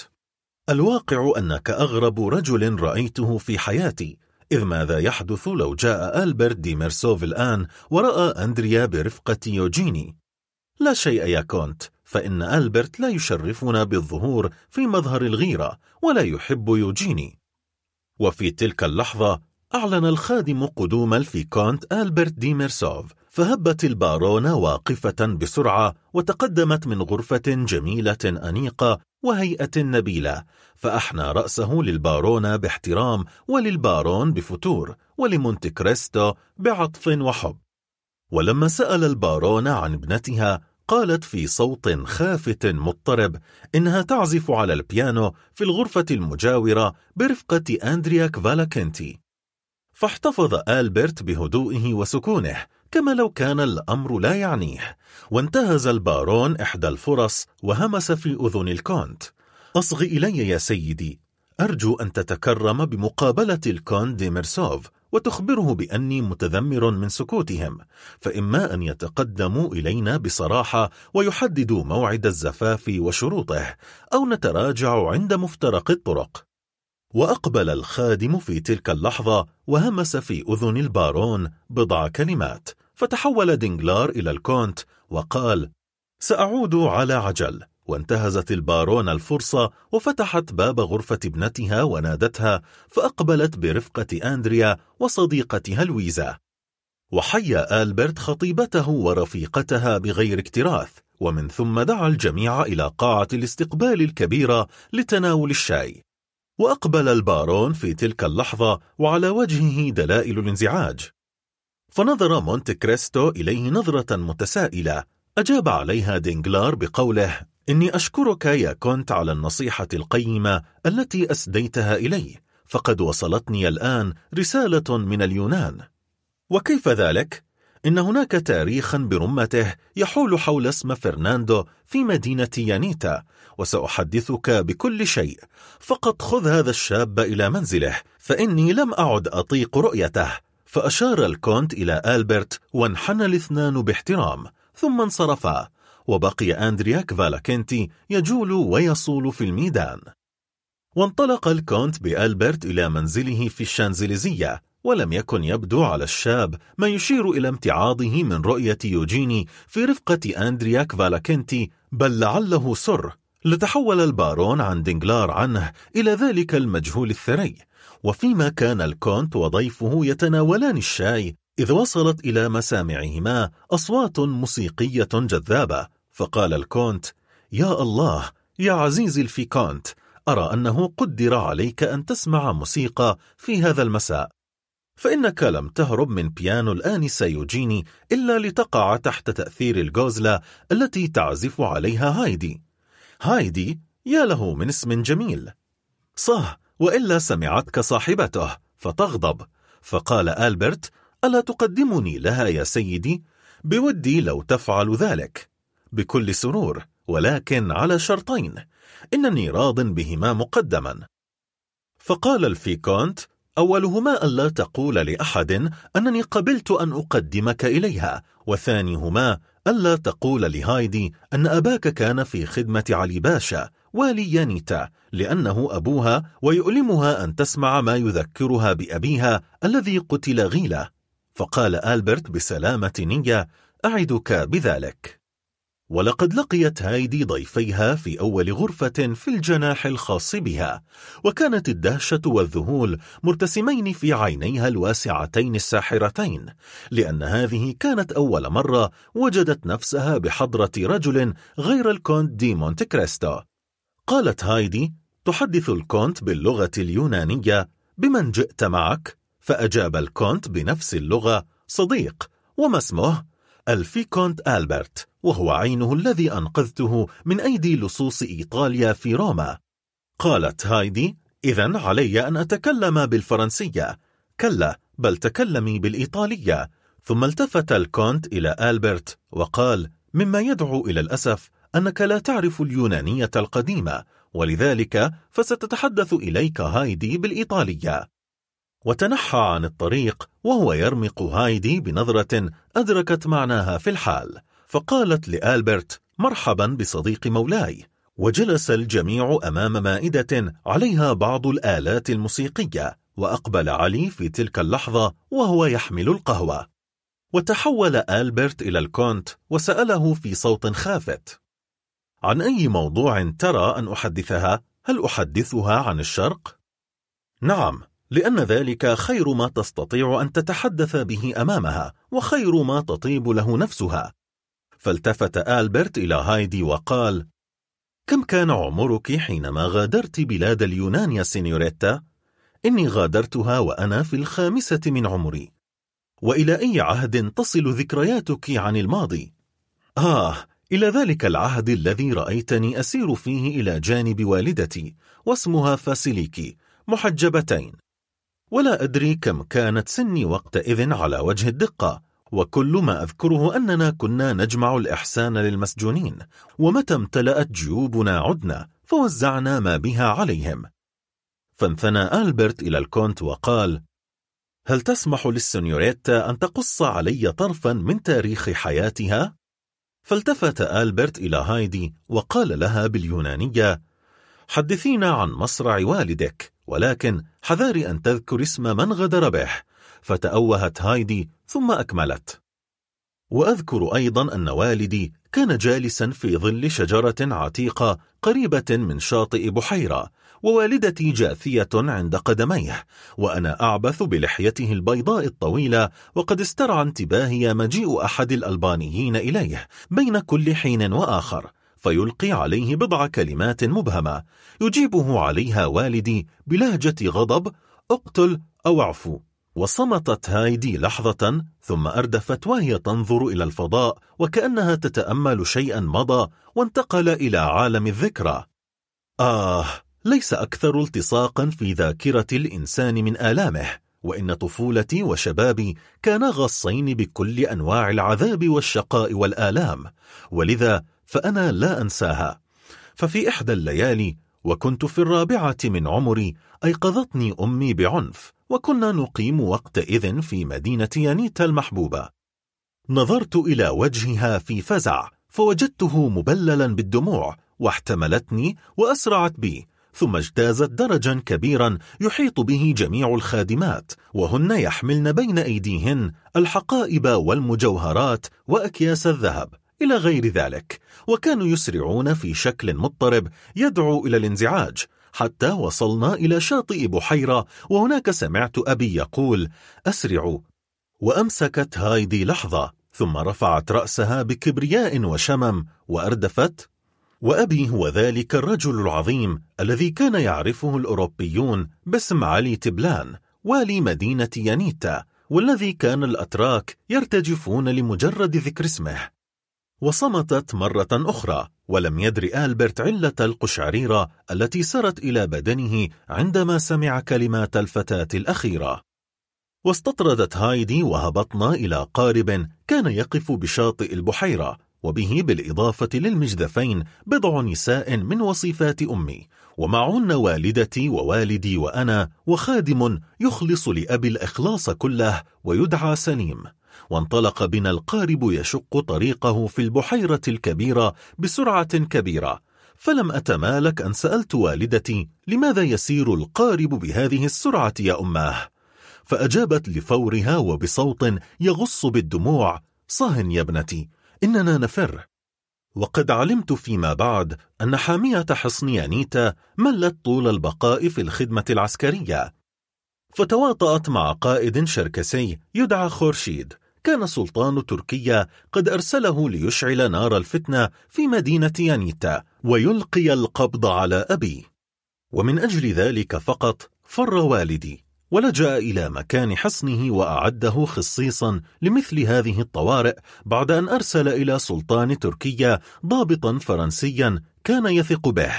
الواقع أنك أغرب رجل رأيته في حياتي إذ ماذا يحدث لو جاء ألبرت دي ميرسوف الآن ورأى أندريا برفقة يوجيني؟ لا شيء يا كونت فإن ألبرت لا يشرفنا بالظهور في مظهر الغيرة ولا يحب يوجيني. وفي تلك اللحظة أعلن الخادم قدوم الفيكونت ألبرت دي ميرسوف. فهبت البارونة واقفة بسرعة وتقدمت من غرفة جميلة أنيقة وهيئة نبيلة فأحنى رأسه للبارونة باحترام وللبارون بفتور ولمونت كريستو بعطف وحب. ولما سأل البارونة عن ابنتها قالت في صوت خافت مضطرب إنها تعزف على البيانو في الغرفة المجاورة برفقة أندريا كفالاكنتي فاحتفظ آلبرت بهدوئه وسكونه كما لو كان الأمر لا يعنيه. وانتهز البارون إحدى الفرص وهمس في أذن الكونت. أصغ إلي يا سيدي. أرجو أن تتكرم بمقابلة الكونت دي ميرسوف وتخبره بأني متذمر من سكوتهم. فإما أن يتقدموا إلينا بصراحة ويحددوا موعد الزفاف وشروطه أو نتراجع عند مفترق الطرق. وأقبل الخادم في تلك اللحظة وهمس في أذن البارون بضع كلمات. فتحول دينجلار إلى الكونت وقال سأعود على عجل. وانتهزت البارون الفرصة وفتحت باب غرفة ابنتها ونادتها فأقبلت برفقة أندريا وصديقتها لويزا. وحيا آلبرت خطيبته ورفيقتها بغير اكتراث ومن ثم دعا الجميع إلى قاعة الاستقبال الكبيرة لتناول الشاي. وأقبل البارون في تلك اللحظة وعلى وجهه دلائل الانزعاج. فنظر مونت كريستو إليه نظرة متسائلة. أجاب عليها دينجلار بقوله إني أشكرك يا كونت على النصيحة القيمة التي أسديتها إلي فقد وصلتني الآن رسالة من اليونان. وكيف ذلك؟ إن هناك تاريخا برمته يحول حول اسم فرناندو في مدينة يانيتا وسأحدثك بكل شيء فقط خذ هذا الشاب إلى منزله فإني لم أعد أطيق رؤيته. فأشار الكونت إلى ألبرت وانحنى الاثنان باحترام ثم انصرفا وبقي أندريا كفالاكنتي يجول ويصول في الميدان. وانطلق الكونت بألبرت إلى منزله في الشانزليزية ولم يكن يبدو على الشاب ما يشير إلى امتعاضه من رؤية يوجيني في رفقة أندريا كفالاكنتي بل لعله سر. لتحول البارون عن دينجلار عنه إلى ذلك المجهول الثري. وفيما كان الكونت وضيفه يتناولان الشاي إذ وصلت إلى مسامعهما أصوات موسيقية جذابة فقال الكونت يا الله يا عزيزي الفيكونت أرى أنه قدر عليك أن تسمع موسيقى في هذا المساء. فإنك لم تهرب من بيانو الآنسة يوجيني إلا لتقع تحت تأثير الجوزلا التي تعزف عليها هايدي. هايدي يا له من اسم جميل. صح وإلا سمعتك صاحبته فتغضب. فقال ألبرت ألا تقدمني لها يا سيدي؟ بودي لو تفعل ذلك. بكل سرور ولكن على شرطين. إنني راض بهما مقدما. فقال الفيكونت أولهما ألا تقول لأحد أنني قبلت أن أقدمك إليها وثانيهما ألا تقول لهايدي أن أباك كان في خدمة علي باشا. والي يانيتا لأنه أبوها ويؤلمها أن تسمع ما يذكرها بأبيها الذي قتل غيلة. فقال ألبرت بسلامة نية أعدك بذلك. ولقد لقيت هايدي ضيفيها في أول غرفة في الجناح الخاص بها وكانت الدهشة والذهول مرتسمين في عينيها الواسعتين الساحرتين لأن هذه كانت أول مرة وجدت نفسها بحضرة رجل غير الكونت دي مونت كريستو. قالت هايدي تحدث الكونت باللغة اليونانية بمن جئت معك؟ فأجاب الكونت بنفس اللغة صديق وما اسمه؟ ألفيكونت ألبرت وهو عينه الذي أنقذته من أيدي لصوص إيطاليا في روما قالت هايدي إذا علي أن أتكلم بالفرنسية كلا بل تكلمي بالإيطالية ثم التفت الكونت إلى ألبرت وقال مما يدعو إلى الأسف أنك لا تعرف اليونانية القديمة ولذلك فستتحدث إليك هايدي بالإيطالية. وتنحى عن الطريق وهو يرمق هايدي بنظرة أدركت معناها في الحال فقالت لآلبرت مرحبا بصديق مولاي. وجلس الجميع أمام مائدة عليها بعض الآلات الموسيقية وأقبل علي في تلك اللحظة وهو يحمل القهوة. وتحول آلبرت إلى الكونت وسأله في صوت خافت عن أي موضوع ترى أن أحدثها؟ هل أحدثها عن الشرق؟ نعم لأن ذلك خير ما تستطيع أن تتحدث به أمامها وخير ما تطيب له نفسها فالتفت آلبرت إلى هايدي وقال كم كان عمرك حينما غادرت بلاد اليونان يا سينيوريتا؟ إني غادرتها وأنا في الخامسة من عمري وإلى أي عهد تصل ذكرياتك عن الماضي؟ آه إلى ذلك العهد الذي رأيتني أسير فيه إلى جانب والدتي واسمها فاسيليكي محجبتين ولا أدري كم كانت سني وقتئذ على وجه الدقة وكل ما أذكره أننا كنا نجمع الإحسان للمسجونين ومتى امتلأت جيوبنا عدنا فوزعنا ما بها عليهم فانثنى ألبرت إلى الكونت وقال هل تسمح للسنيوريتا أن تقص علي طرفا من تاريخ حياتها؟ فالتفت ألبرت إلى هايدي وقال لها باليونانية حدثينا عن مصرع والدك ولكن حذاري أن تذكر اسم من غدر به فتأوهت هايدي ثم أكملت. وأذكر أيضا أن والدي كان جالسا في ظل شجرة عتيقة قريبة من شاطئ بحيرة ووالدتي جاثية عند قدميه وأنا أعبث بلحيته البيضاء الطويلة وقد استرعى انتباهي مجيء أحد الألبانيين إليه بين كل حين وآخر فيلقي عليه بضع كلمات مبهمة يجيبه عليها والدي بلهجة غضب اقتل أو اعفو وصمتت هايدي لحظة ثم أردفت وهي تنظر إلى الفضاء وكأنها تتأمل شيئا مضى وانتقل إلى عالم الذكرى. آه! ليس أكثر التصاقا في ذاكرة الإنسان من آلامه وإن طفولتي وشبابي كانا غصين بكل أنواع العذاب والشقاء والآلام ولذا فأنا لا أنساها. ففي إحدى الليالي وكنت في الرابعة من عمري أيقظتني أمي بعنف وكنا نقيم وقتئذ في مدينة يانيتا المحبوبة. نظرت إلى وجهها في فزع فوجدته مبللا بالدموع واحتملتني وأسرعت بي ثم اجتازت درجا كبيرا يحيط به جميع الخادمات وهن يحملن بين أيديهن الحقائب والمجوهرات وأكياس الذهب إلى غير ذلك وكانوا يسرعون في شكل مضطرب يدعو إلى الانزعاج. حتى وصلنا إلى شاطئ بحيرة وهناك سمعت أبي يقول أسرعوا. وأمسكت هايدي لحظة ثم رفعت رأسها بكبرياء وشمم وأردفت وأبي هو ذلك الرجل العظيم الذي كان يعرفه الأوروبيون باسم علي تبلان والي مدينة يانيتا والذي كان الأتراك يرتجفون لمجرد ذكر اسمه. وصمتت مرة أخرى ولم يدر آلبرت علة القشعريرة التي سرت إلى بدنه عندما سمع كلمات الفتاة الأخيرة. واستطردت هايدي وهبطنا إلى قارب كان يقف بشاطئ البحيرة وبه بالإضافة للمجدفين بضع نساء من وصفات أمي ومعهن والدتي ووالدي وأنا وخادم يخلص لأبي الإخلاص كله ويدعى سليم. وانطلق بنا القارب يشق طريقه في البحيرة الكبيرة بسرعة كبيرة. فلم أتمالك أن سألت والدتي لماذا يسير القارب بهذه السرعة يا أماه؟ فأجابت لفورها وبصوت يغص بالدموع صاه يا ابنتي. إننا نفر. وقد علمت فيما بعد أن حامية حصن يانيتا ملت طول البقاء في الخدمة العسكرية. فتواطأت مع قائد شركسي يدعى خورشيد. كان سلطان تركيا قد أرسله ليشعل نار الفتنة في مدينة يانيتا ويلقي القبض على أبي. ومن أجل ذلك فقط فر والدي. ولجأ إلى مكان حصنه وأعده خصيصا لمثل هذه الطوارئ بعد أن أرسل إلى سلطان تركيا ضابطا فرنسيا كان يثق به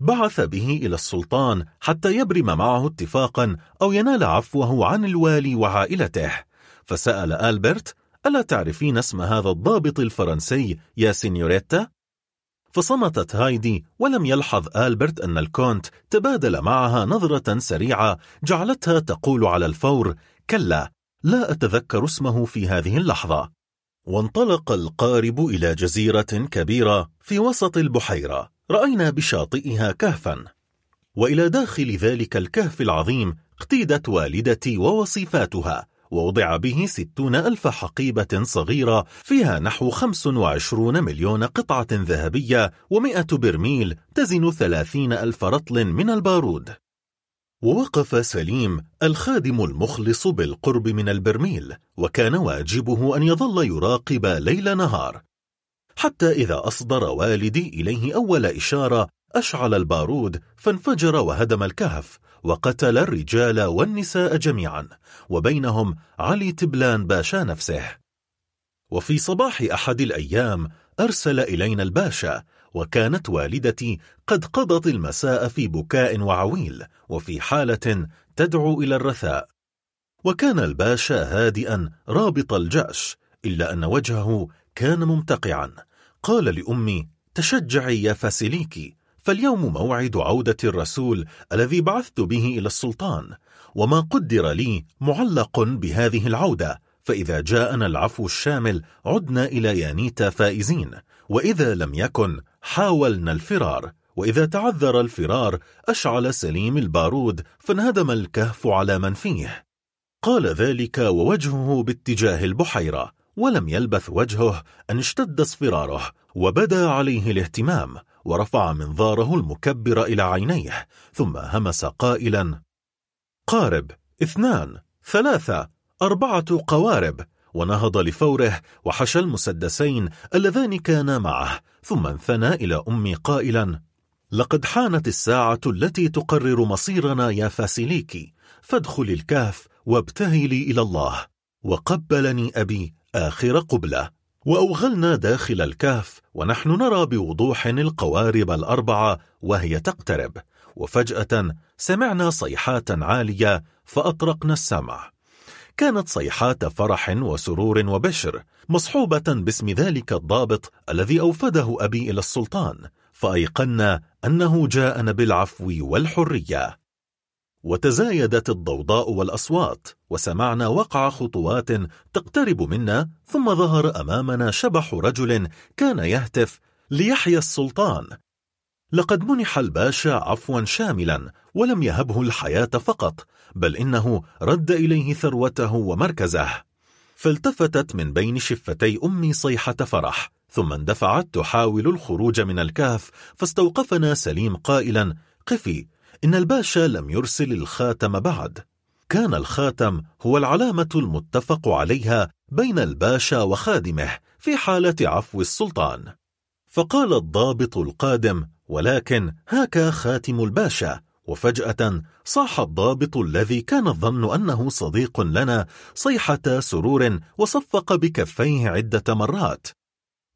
بعث به إلى السلطان حتى يبرم معه اتفاقا أو ينال عفوه عن الوالي وعائلته فسأل ألبرت ألا تعرفين اسم هذا الضابط الفرنسي يا سينيوريتا؟ فصمتت هايدي ولم يلحظ آلبرت أن الكونت تبادل معها نظرة سريعة جعلتها تقول على الفور كلا لا أتذكر اسمه في هذه اللحظة. وانطلق القارب إلى جزيرة كبيرة في وسط البحيرة. رأينا بشاطئها كهفا. وإلى داخل ذلك الكهف العظيم اقتيدت والدتي ووصفاتها. ووضع به ستون ألف حقيبة صغيرة فيها نحو خمس وعشرون مليون قطعة ذهبية ومئة برميل تزن ثلاثين ألف رطل من البارود. ووقف سليم الخادم المخلص بالقرب من البرميل وكان واجبه أن يظل يراقب ليل نهار. حتى إذا أصدر والدي إليه أول إشارة أشعل البارود فانفجر وهدم الكهف. وقتل الرجال والنساء جميعا وبينهم علي تبلان باشا نفسه. وفي صباح أحد الأيام أرسل إلينا الباشا وكانت والدتي قد قضت المساء في بكاء وعويل وفي حالة تدعو إلى الرثاء. وكان الباشا هادئا رابط الجأش إلا أن وجهه كان ممتقعا. قال لأمي تشجعي يا فاسيليكي فاليوم موعد عودة الرسول الذي بعثت به إلى السلطان وما قدر لي معلق بهذه العودة فإذا جاءنا العفو الشامل عدنا إلى يانيتا فائزين وإذا لم يكن حاولنا الفرار وإذا تعذر الفرار أشعل سليم البارود فانهدم الكهف على من فيه. قال ذلك ووجهه باتجاه البحيرة ولم يلبث وجهه أن اشتد اصفراره وبدا عليه الاهتمام ورفع منظاره المكبر إلى عينيه ثم همس قائلا قارب اثنان ثلاثة أربعة قوارب. ونهض لفوره وحشى المسدسين اللذان كانا معه ثم انثنى إلى أمي قائلا لقد حانت الساعة التي تقرر مصيرنا يا فاسيليكي فادخل الكهف وابتهلي إلى الله وقبلني أبي آخر قبلة. وأوغلنا داخل الكهف ونحن نرى بوضوح القوارب الأربعة وهي تقترب. وفجأة سمعنا صيحات عالية فأطرقنا السمع. كانت صيحات فرح وسرور وبشر مصحوبة باسم ذلك الضابط الذي أوفده أبي إلى السلطان فأيقنا أنه جاءنا بالعفو والحرية. وتزايدت الضوضاء والأصوات وسمعنا وقع خطوات تقترب منا ثم ظهر أمامنا شبح رجل كان يهتف ليحيى السلطان. لقد منح الباشا عفوا شاملا ولم يهبه الحياة فقط بل إنه رد إليه ثروته ومركزه. فالتفتت من بين شفتي أمي صيحة فرح ثم اندفعت تحاول الخروج من الكهف فاستوقفنا سليم قائلا قفي إن الباشا لم يرسل الخاتم بعد. كان الخاتم هو العلامة المتفق عليها بين الباشا وخادمه في حالة عفو السلطان. فقال الضابط القادم ولكن هاك خاتم الباشا. وفجأة صاح الضابط الذي كان الظن أنه صديق لنا صيحة سرور وصفق بكفيه عدة مرات.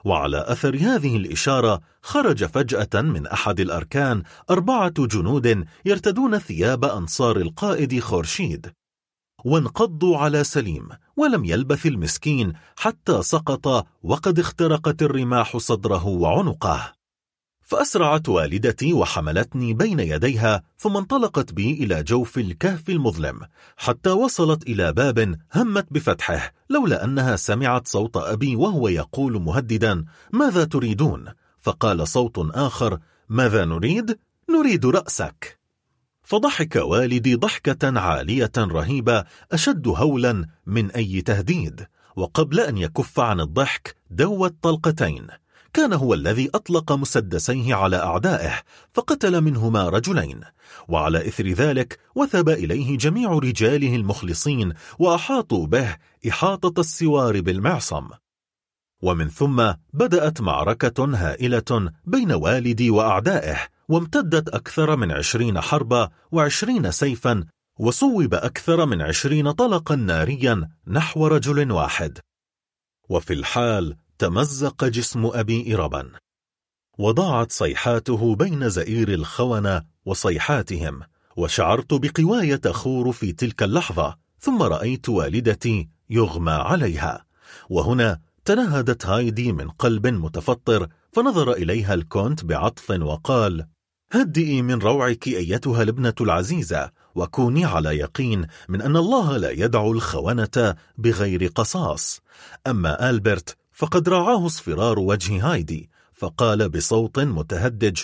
وعلى أثر هذه الإشارة خرج فجأة من أحد الأركان أربعة جنود يرتدون ثياب أنصار القائد خورشيد. وانقضوا على سليم ولم يلبث المسكين حتى سقط وقد اخترقت الرماح صدره وعنقه. فأسرعت والدتي وحملتني بين يديها ثم انطلقت بي إلى جوف الكهف المظلم حتى وصلت إلى باب همت بفتحه لولا أنها سمعت صوت أبي وهو يقول مهددا ماذا تريدون؟ فقال صوت آخر ماذا نريد؟ نريد رأسك فضحك والدي ضحكة عالية رهيبة أشد هولا من أي تهديد وقبل أن يكف عن الضحك دوت طلقتين كان هو الذي أطلق مسدسيه على أعدائه فقتل منهما رجلين وعلى إثر ذلك وثب إليه جميع رجاله المخلصين وأحاطوا به إحاطة السوار بالمعصم. ومن ثم بدأت معركة هائلة بين والدي وأعدائه وامتدت أكثر من عشرين حربا وعشرين سيفا وصوب أكثر من عشرين طلقا ناريا نحو رجل واحد. وفي الحال تمزق جسم أبي إربا وضاعت صيحاته بين زئير الخونة وصيحاتهم وشعرت بقواي تخور في تلك اللحظة ثم رأيت والدتي يغمى عليها. وهنا تنهدت هايدي من قلب متفطر فنظر إليها الكونت بعطف وقال هدئي من روعك أيتها الابنة العزيزة وكوني على يقين من أن الله لا يدع الخونة بغير قصاص. أما ألبرت فقد رعاه اصفرار وجه هايدي فقال بصوت متهدج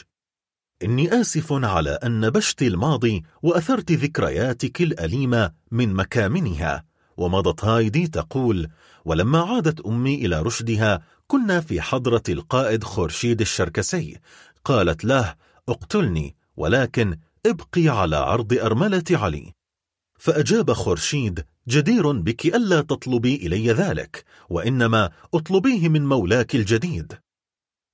إني آسف على أن نبشت الماضي وأثرت ذكرياتك الأليمة من مكامنها. ومضت هايدي تقول ولما عادت أمي إلى رشدها كنا في حضرة القائد خورشيد الشركسي. قالت له اقتلني ولكن ابقي على عرض أرملة علي. فأجاب خورشيد جدير بك ألا تطلبي إلي ذلك وإنما أطلبيه من مولاك الجديد.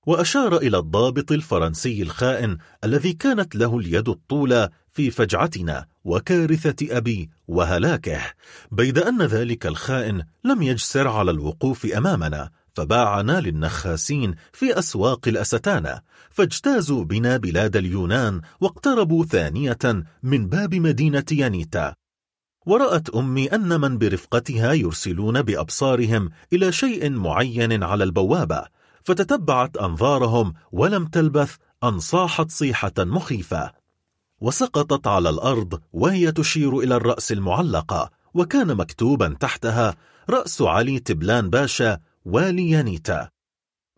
وأشار إلى الضابط الفرنسي الخائن الذي كانت له اليد الطولى في فجعتنا وكارثة أبي وهلاكه بيد أن ذلك الخائن لم يجسر على الوقوف أمامنا فباعنا للنخاسين في أسواق الأستانة فاجتازوا بنا بلاد اليونان واقتربوا ثانية من باب مدينة يانيتا. ورأت أمي أن من برفقتها يرسلون بأبصارهم إلى شيء معين على البوابة فتتبعت أنظارهم ولم تلبث أن صاحت صيحة مخيفة. وسقطت على الأرض وهي تشير إلى الرأس المعلقة وكان مكتوبا تحتها رأس علي تبلان باشا والي يانيتا.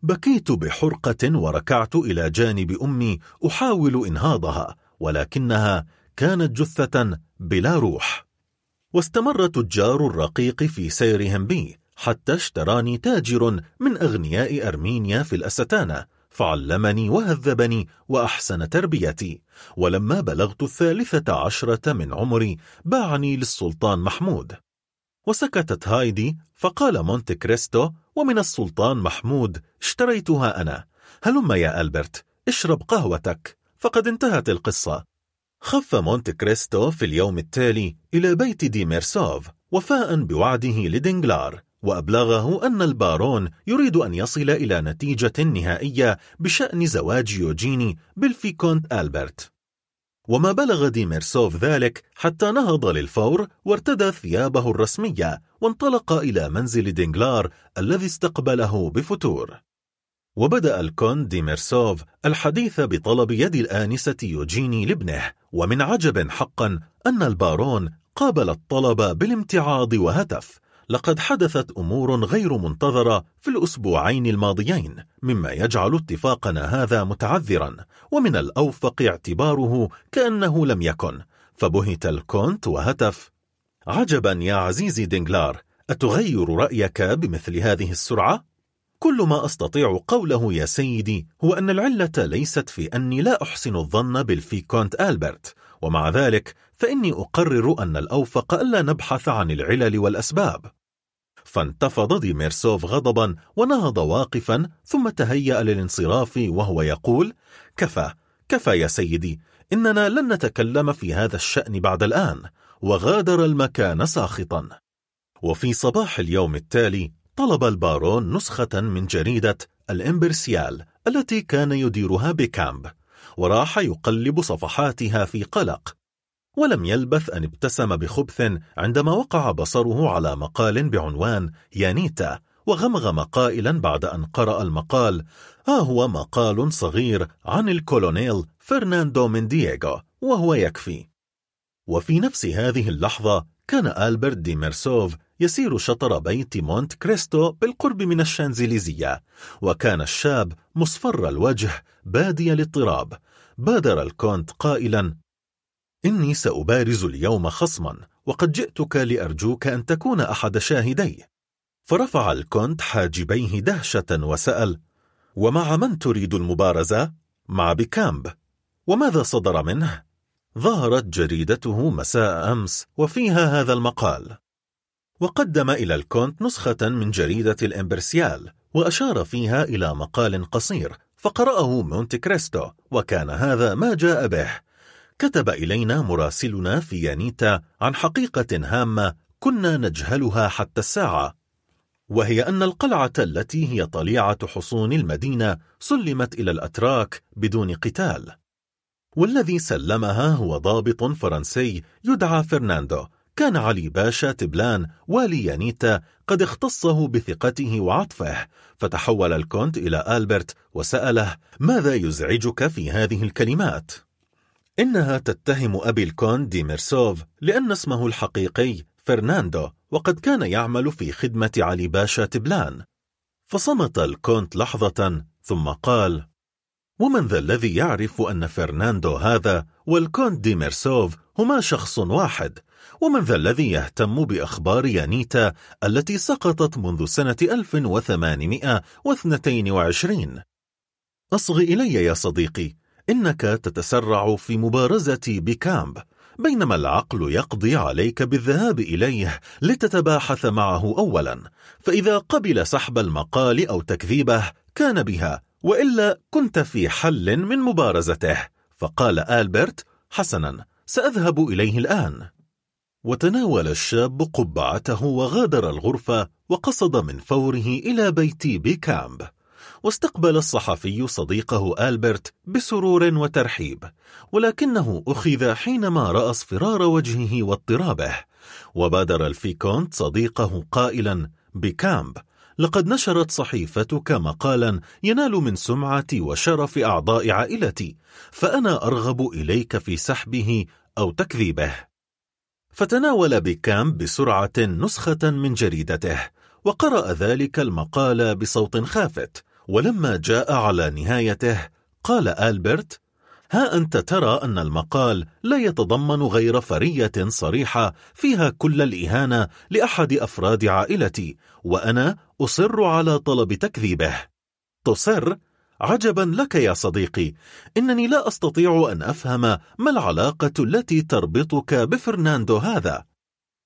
بكيت بحرقة وركعت إلى جانب أمي أحاول إنهاضها ولكنها كانت جثة بلا روح. واستمر تجار الرقيق في سيرهم بي حتى اشتراني تاجر من أغنياء أرمينيا في الأستانة فعلمني وهذبني وأحسن تربيتي. ولما بلغت الثالثة عشرة من عمري باعني للسلطان محمود. وسكتت هايدي فقال مونت كريستو ومن السلطان محمود اشتريتها أنا. هلم يا ألبرت اشرب قهوتك. فقد انتهت القصة. خف مونت كريستو في اليوم التالي إلى بيت دي ميرسوف وفاء بوعده لدنجلار وأبلغه أن البارون يريد أن يصل إلى نتيجة نهائية بشأن زواج يوجيني بالفيكونت ألبرت. وما بلغ ديميرسوف ذلك حتى نهض للفور وارتدى ثيابه الرسمية وانطلق إلى منزل دينجلار الذي استقبله بفتور. وبدأ الكون ديميرسوف الحديث بطلب يد الآنسة يوجيني لابنه ومن عجب حقا أن البارون قابل الطلب بالامتعاض وهتف. لقد حدثت أمور غير منتظرة في الأسبوعين الماضيين مما يجعل اتفاقنا هذا متعذرا ومن الأوفق اعتباره كأنه لم يكن. فبهت الكونت وهتف. عجبا يا عزيزي دينجلار أتغير رأيك بمثل هذه السرعة؟ كل ما أستطيع قوله يا سيدي هو أن العلة ليست في أني لا أحسن الظن بالفيكونت ألبرت ومع ذلك فإني أقرر أن الأوفق ألا نبحث عن العلل والأسباب. فانتفض ديميرسوف غضبا ونهض واقفا ثم تهيأ للانصراف وهو يقول كفى كفى يا سيدي إننا لن نتكلم في هذا الشأن بعد الآن وغادر المكان ساخطا. وفي صباح اليوم التالي طلب البارون نسخة من جريدة الإمبرسيال التي كان يديرها بكامب وراح يقلب صفحاتها في قلق ولم يلبث أن ابتسم بخبث عندما وقع بصره على مقال بعنوان يانيتا وغمغم قائلا بعد أن قرأ المقال ها هو مقال صغير عن الكولونيل فرناندو من دييغو وهو يكفي. وفي نفس هذه اللحظة كان ألبرت دي ميرسوف يسير شطر بيت مونت كريستو بالقرب من الشانزليزية وكان الشاب مصفر الوجه بادي الاضطراب بادر الكونت قائلا إني سأبارز اليوم خصما وقد جئتك لأرجوك أن تكون أحد شاهدي فرفع الكونت حاجبيه دهشة وسأل ومع من تريد المبارزة؟ مع بيكامب وماذا صدر منه؟ ظهرت جريدته مساء أمس وفيها هذا المقال وقدم إلى الكونت نسخة من جريدة الإمبرسيال وأشار فيها إلى مقال قصير فقرأه مونتي كريستو وكان هذا ما جاء به. كتب إلينا مراسلنا في يانيتا عن حقيقة هامة كنا نجهلها حتى الساعة وهي أن القلعة التي هي طليعة حصون المدينة سلمت إلى الأتراك بدون قتال. والذي سلمها هو ضابط فرنسي يدعى فرناندو كان علي باشا تبلان والي يانيتا قد اختصه بثقته وعطفه فتحول الكونت إلى ألبرت وسأله ماذا يزعجك في هذه الكلمات؟ إنها تتهم أبي الكونت دي ميرسوف لأن اسمه الحقيقي فرناندو وقد كان يعمل في خدمة علي باشا تبلان فصمت الكونت لحظة ثم قال ومن ذا الذي يعرف أن فرناندو هذا والكونت دي ميرسوف هما شخص واحد ومن ذا الذي يهتم بأخبار يانينا التي سقطت منذ سنة 1822 أصغ إلي يا صديقي إنك تتسرع في مبارزة بكامب بينما العقل يقضي عليك بالذهاب إليه لتتباحث معه أولا فإذا قبل سحب المقال أو تكذيبه كان بها وإلا كنت في حل من مبارزته. فقال آلبرت حسنا سأذهب إليه الآن. وتناول الشاب قبعته وغادر الغرفة وقصد من فوره إلى بيت بيكامب. واستقبل الصحفي صديقه آلبرت بسرور وترحيب ولكنه أخذ حينما رأى اصفرار وجهه واضطرابه. وبادر الفيكونت صديقه قائلا بكامب لقد نشرت صحيفتك مقالا ينال من سمعة وشرف أعضاء عائلتي فأنا أرغب إليك في سحبه أو تكذيبه. فتناول بكامب بسرعة نسخة من جريدته وقرأ ذلك المقال بصوت خافت ولما جاء على نهايته قال آلبرت ها أنت ترى أن المقال لا يتضمن غير فرية صريحة فيها كل الإهانة لأحد أفراد عائلتي وأنا أصر على طلب تكذيبه. تصر؟ عجبا لك يا صديقي. إنني لا أستطيع أن أفهم ما العلاقة التي تربطك بفرناندو هذا.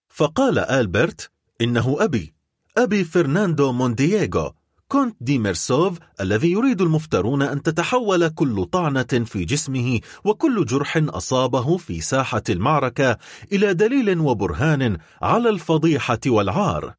فقال آلبرت إنه أبي. أبي فرناندو موندييغو كونت دي ميرسوف الذي يريد المفترون أن تتحول كل طعنة في جسمه وكل جرح أصابه في ساحة المعركة إلى دليل وبرهان على الفضيحة والعار.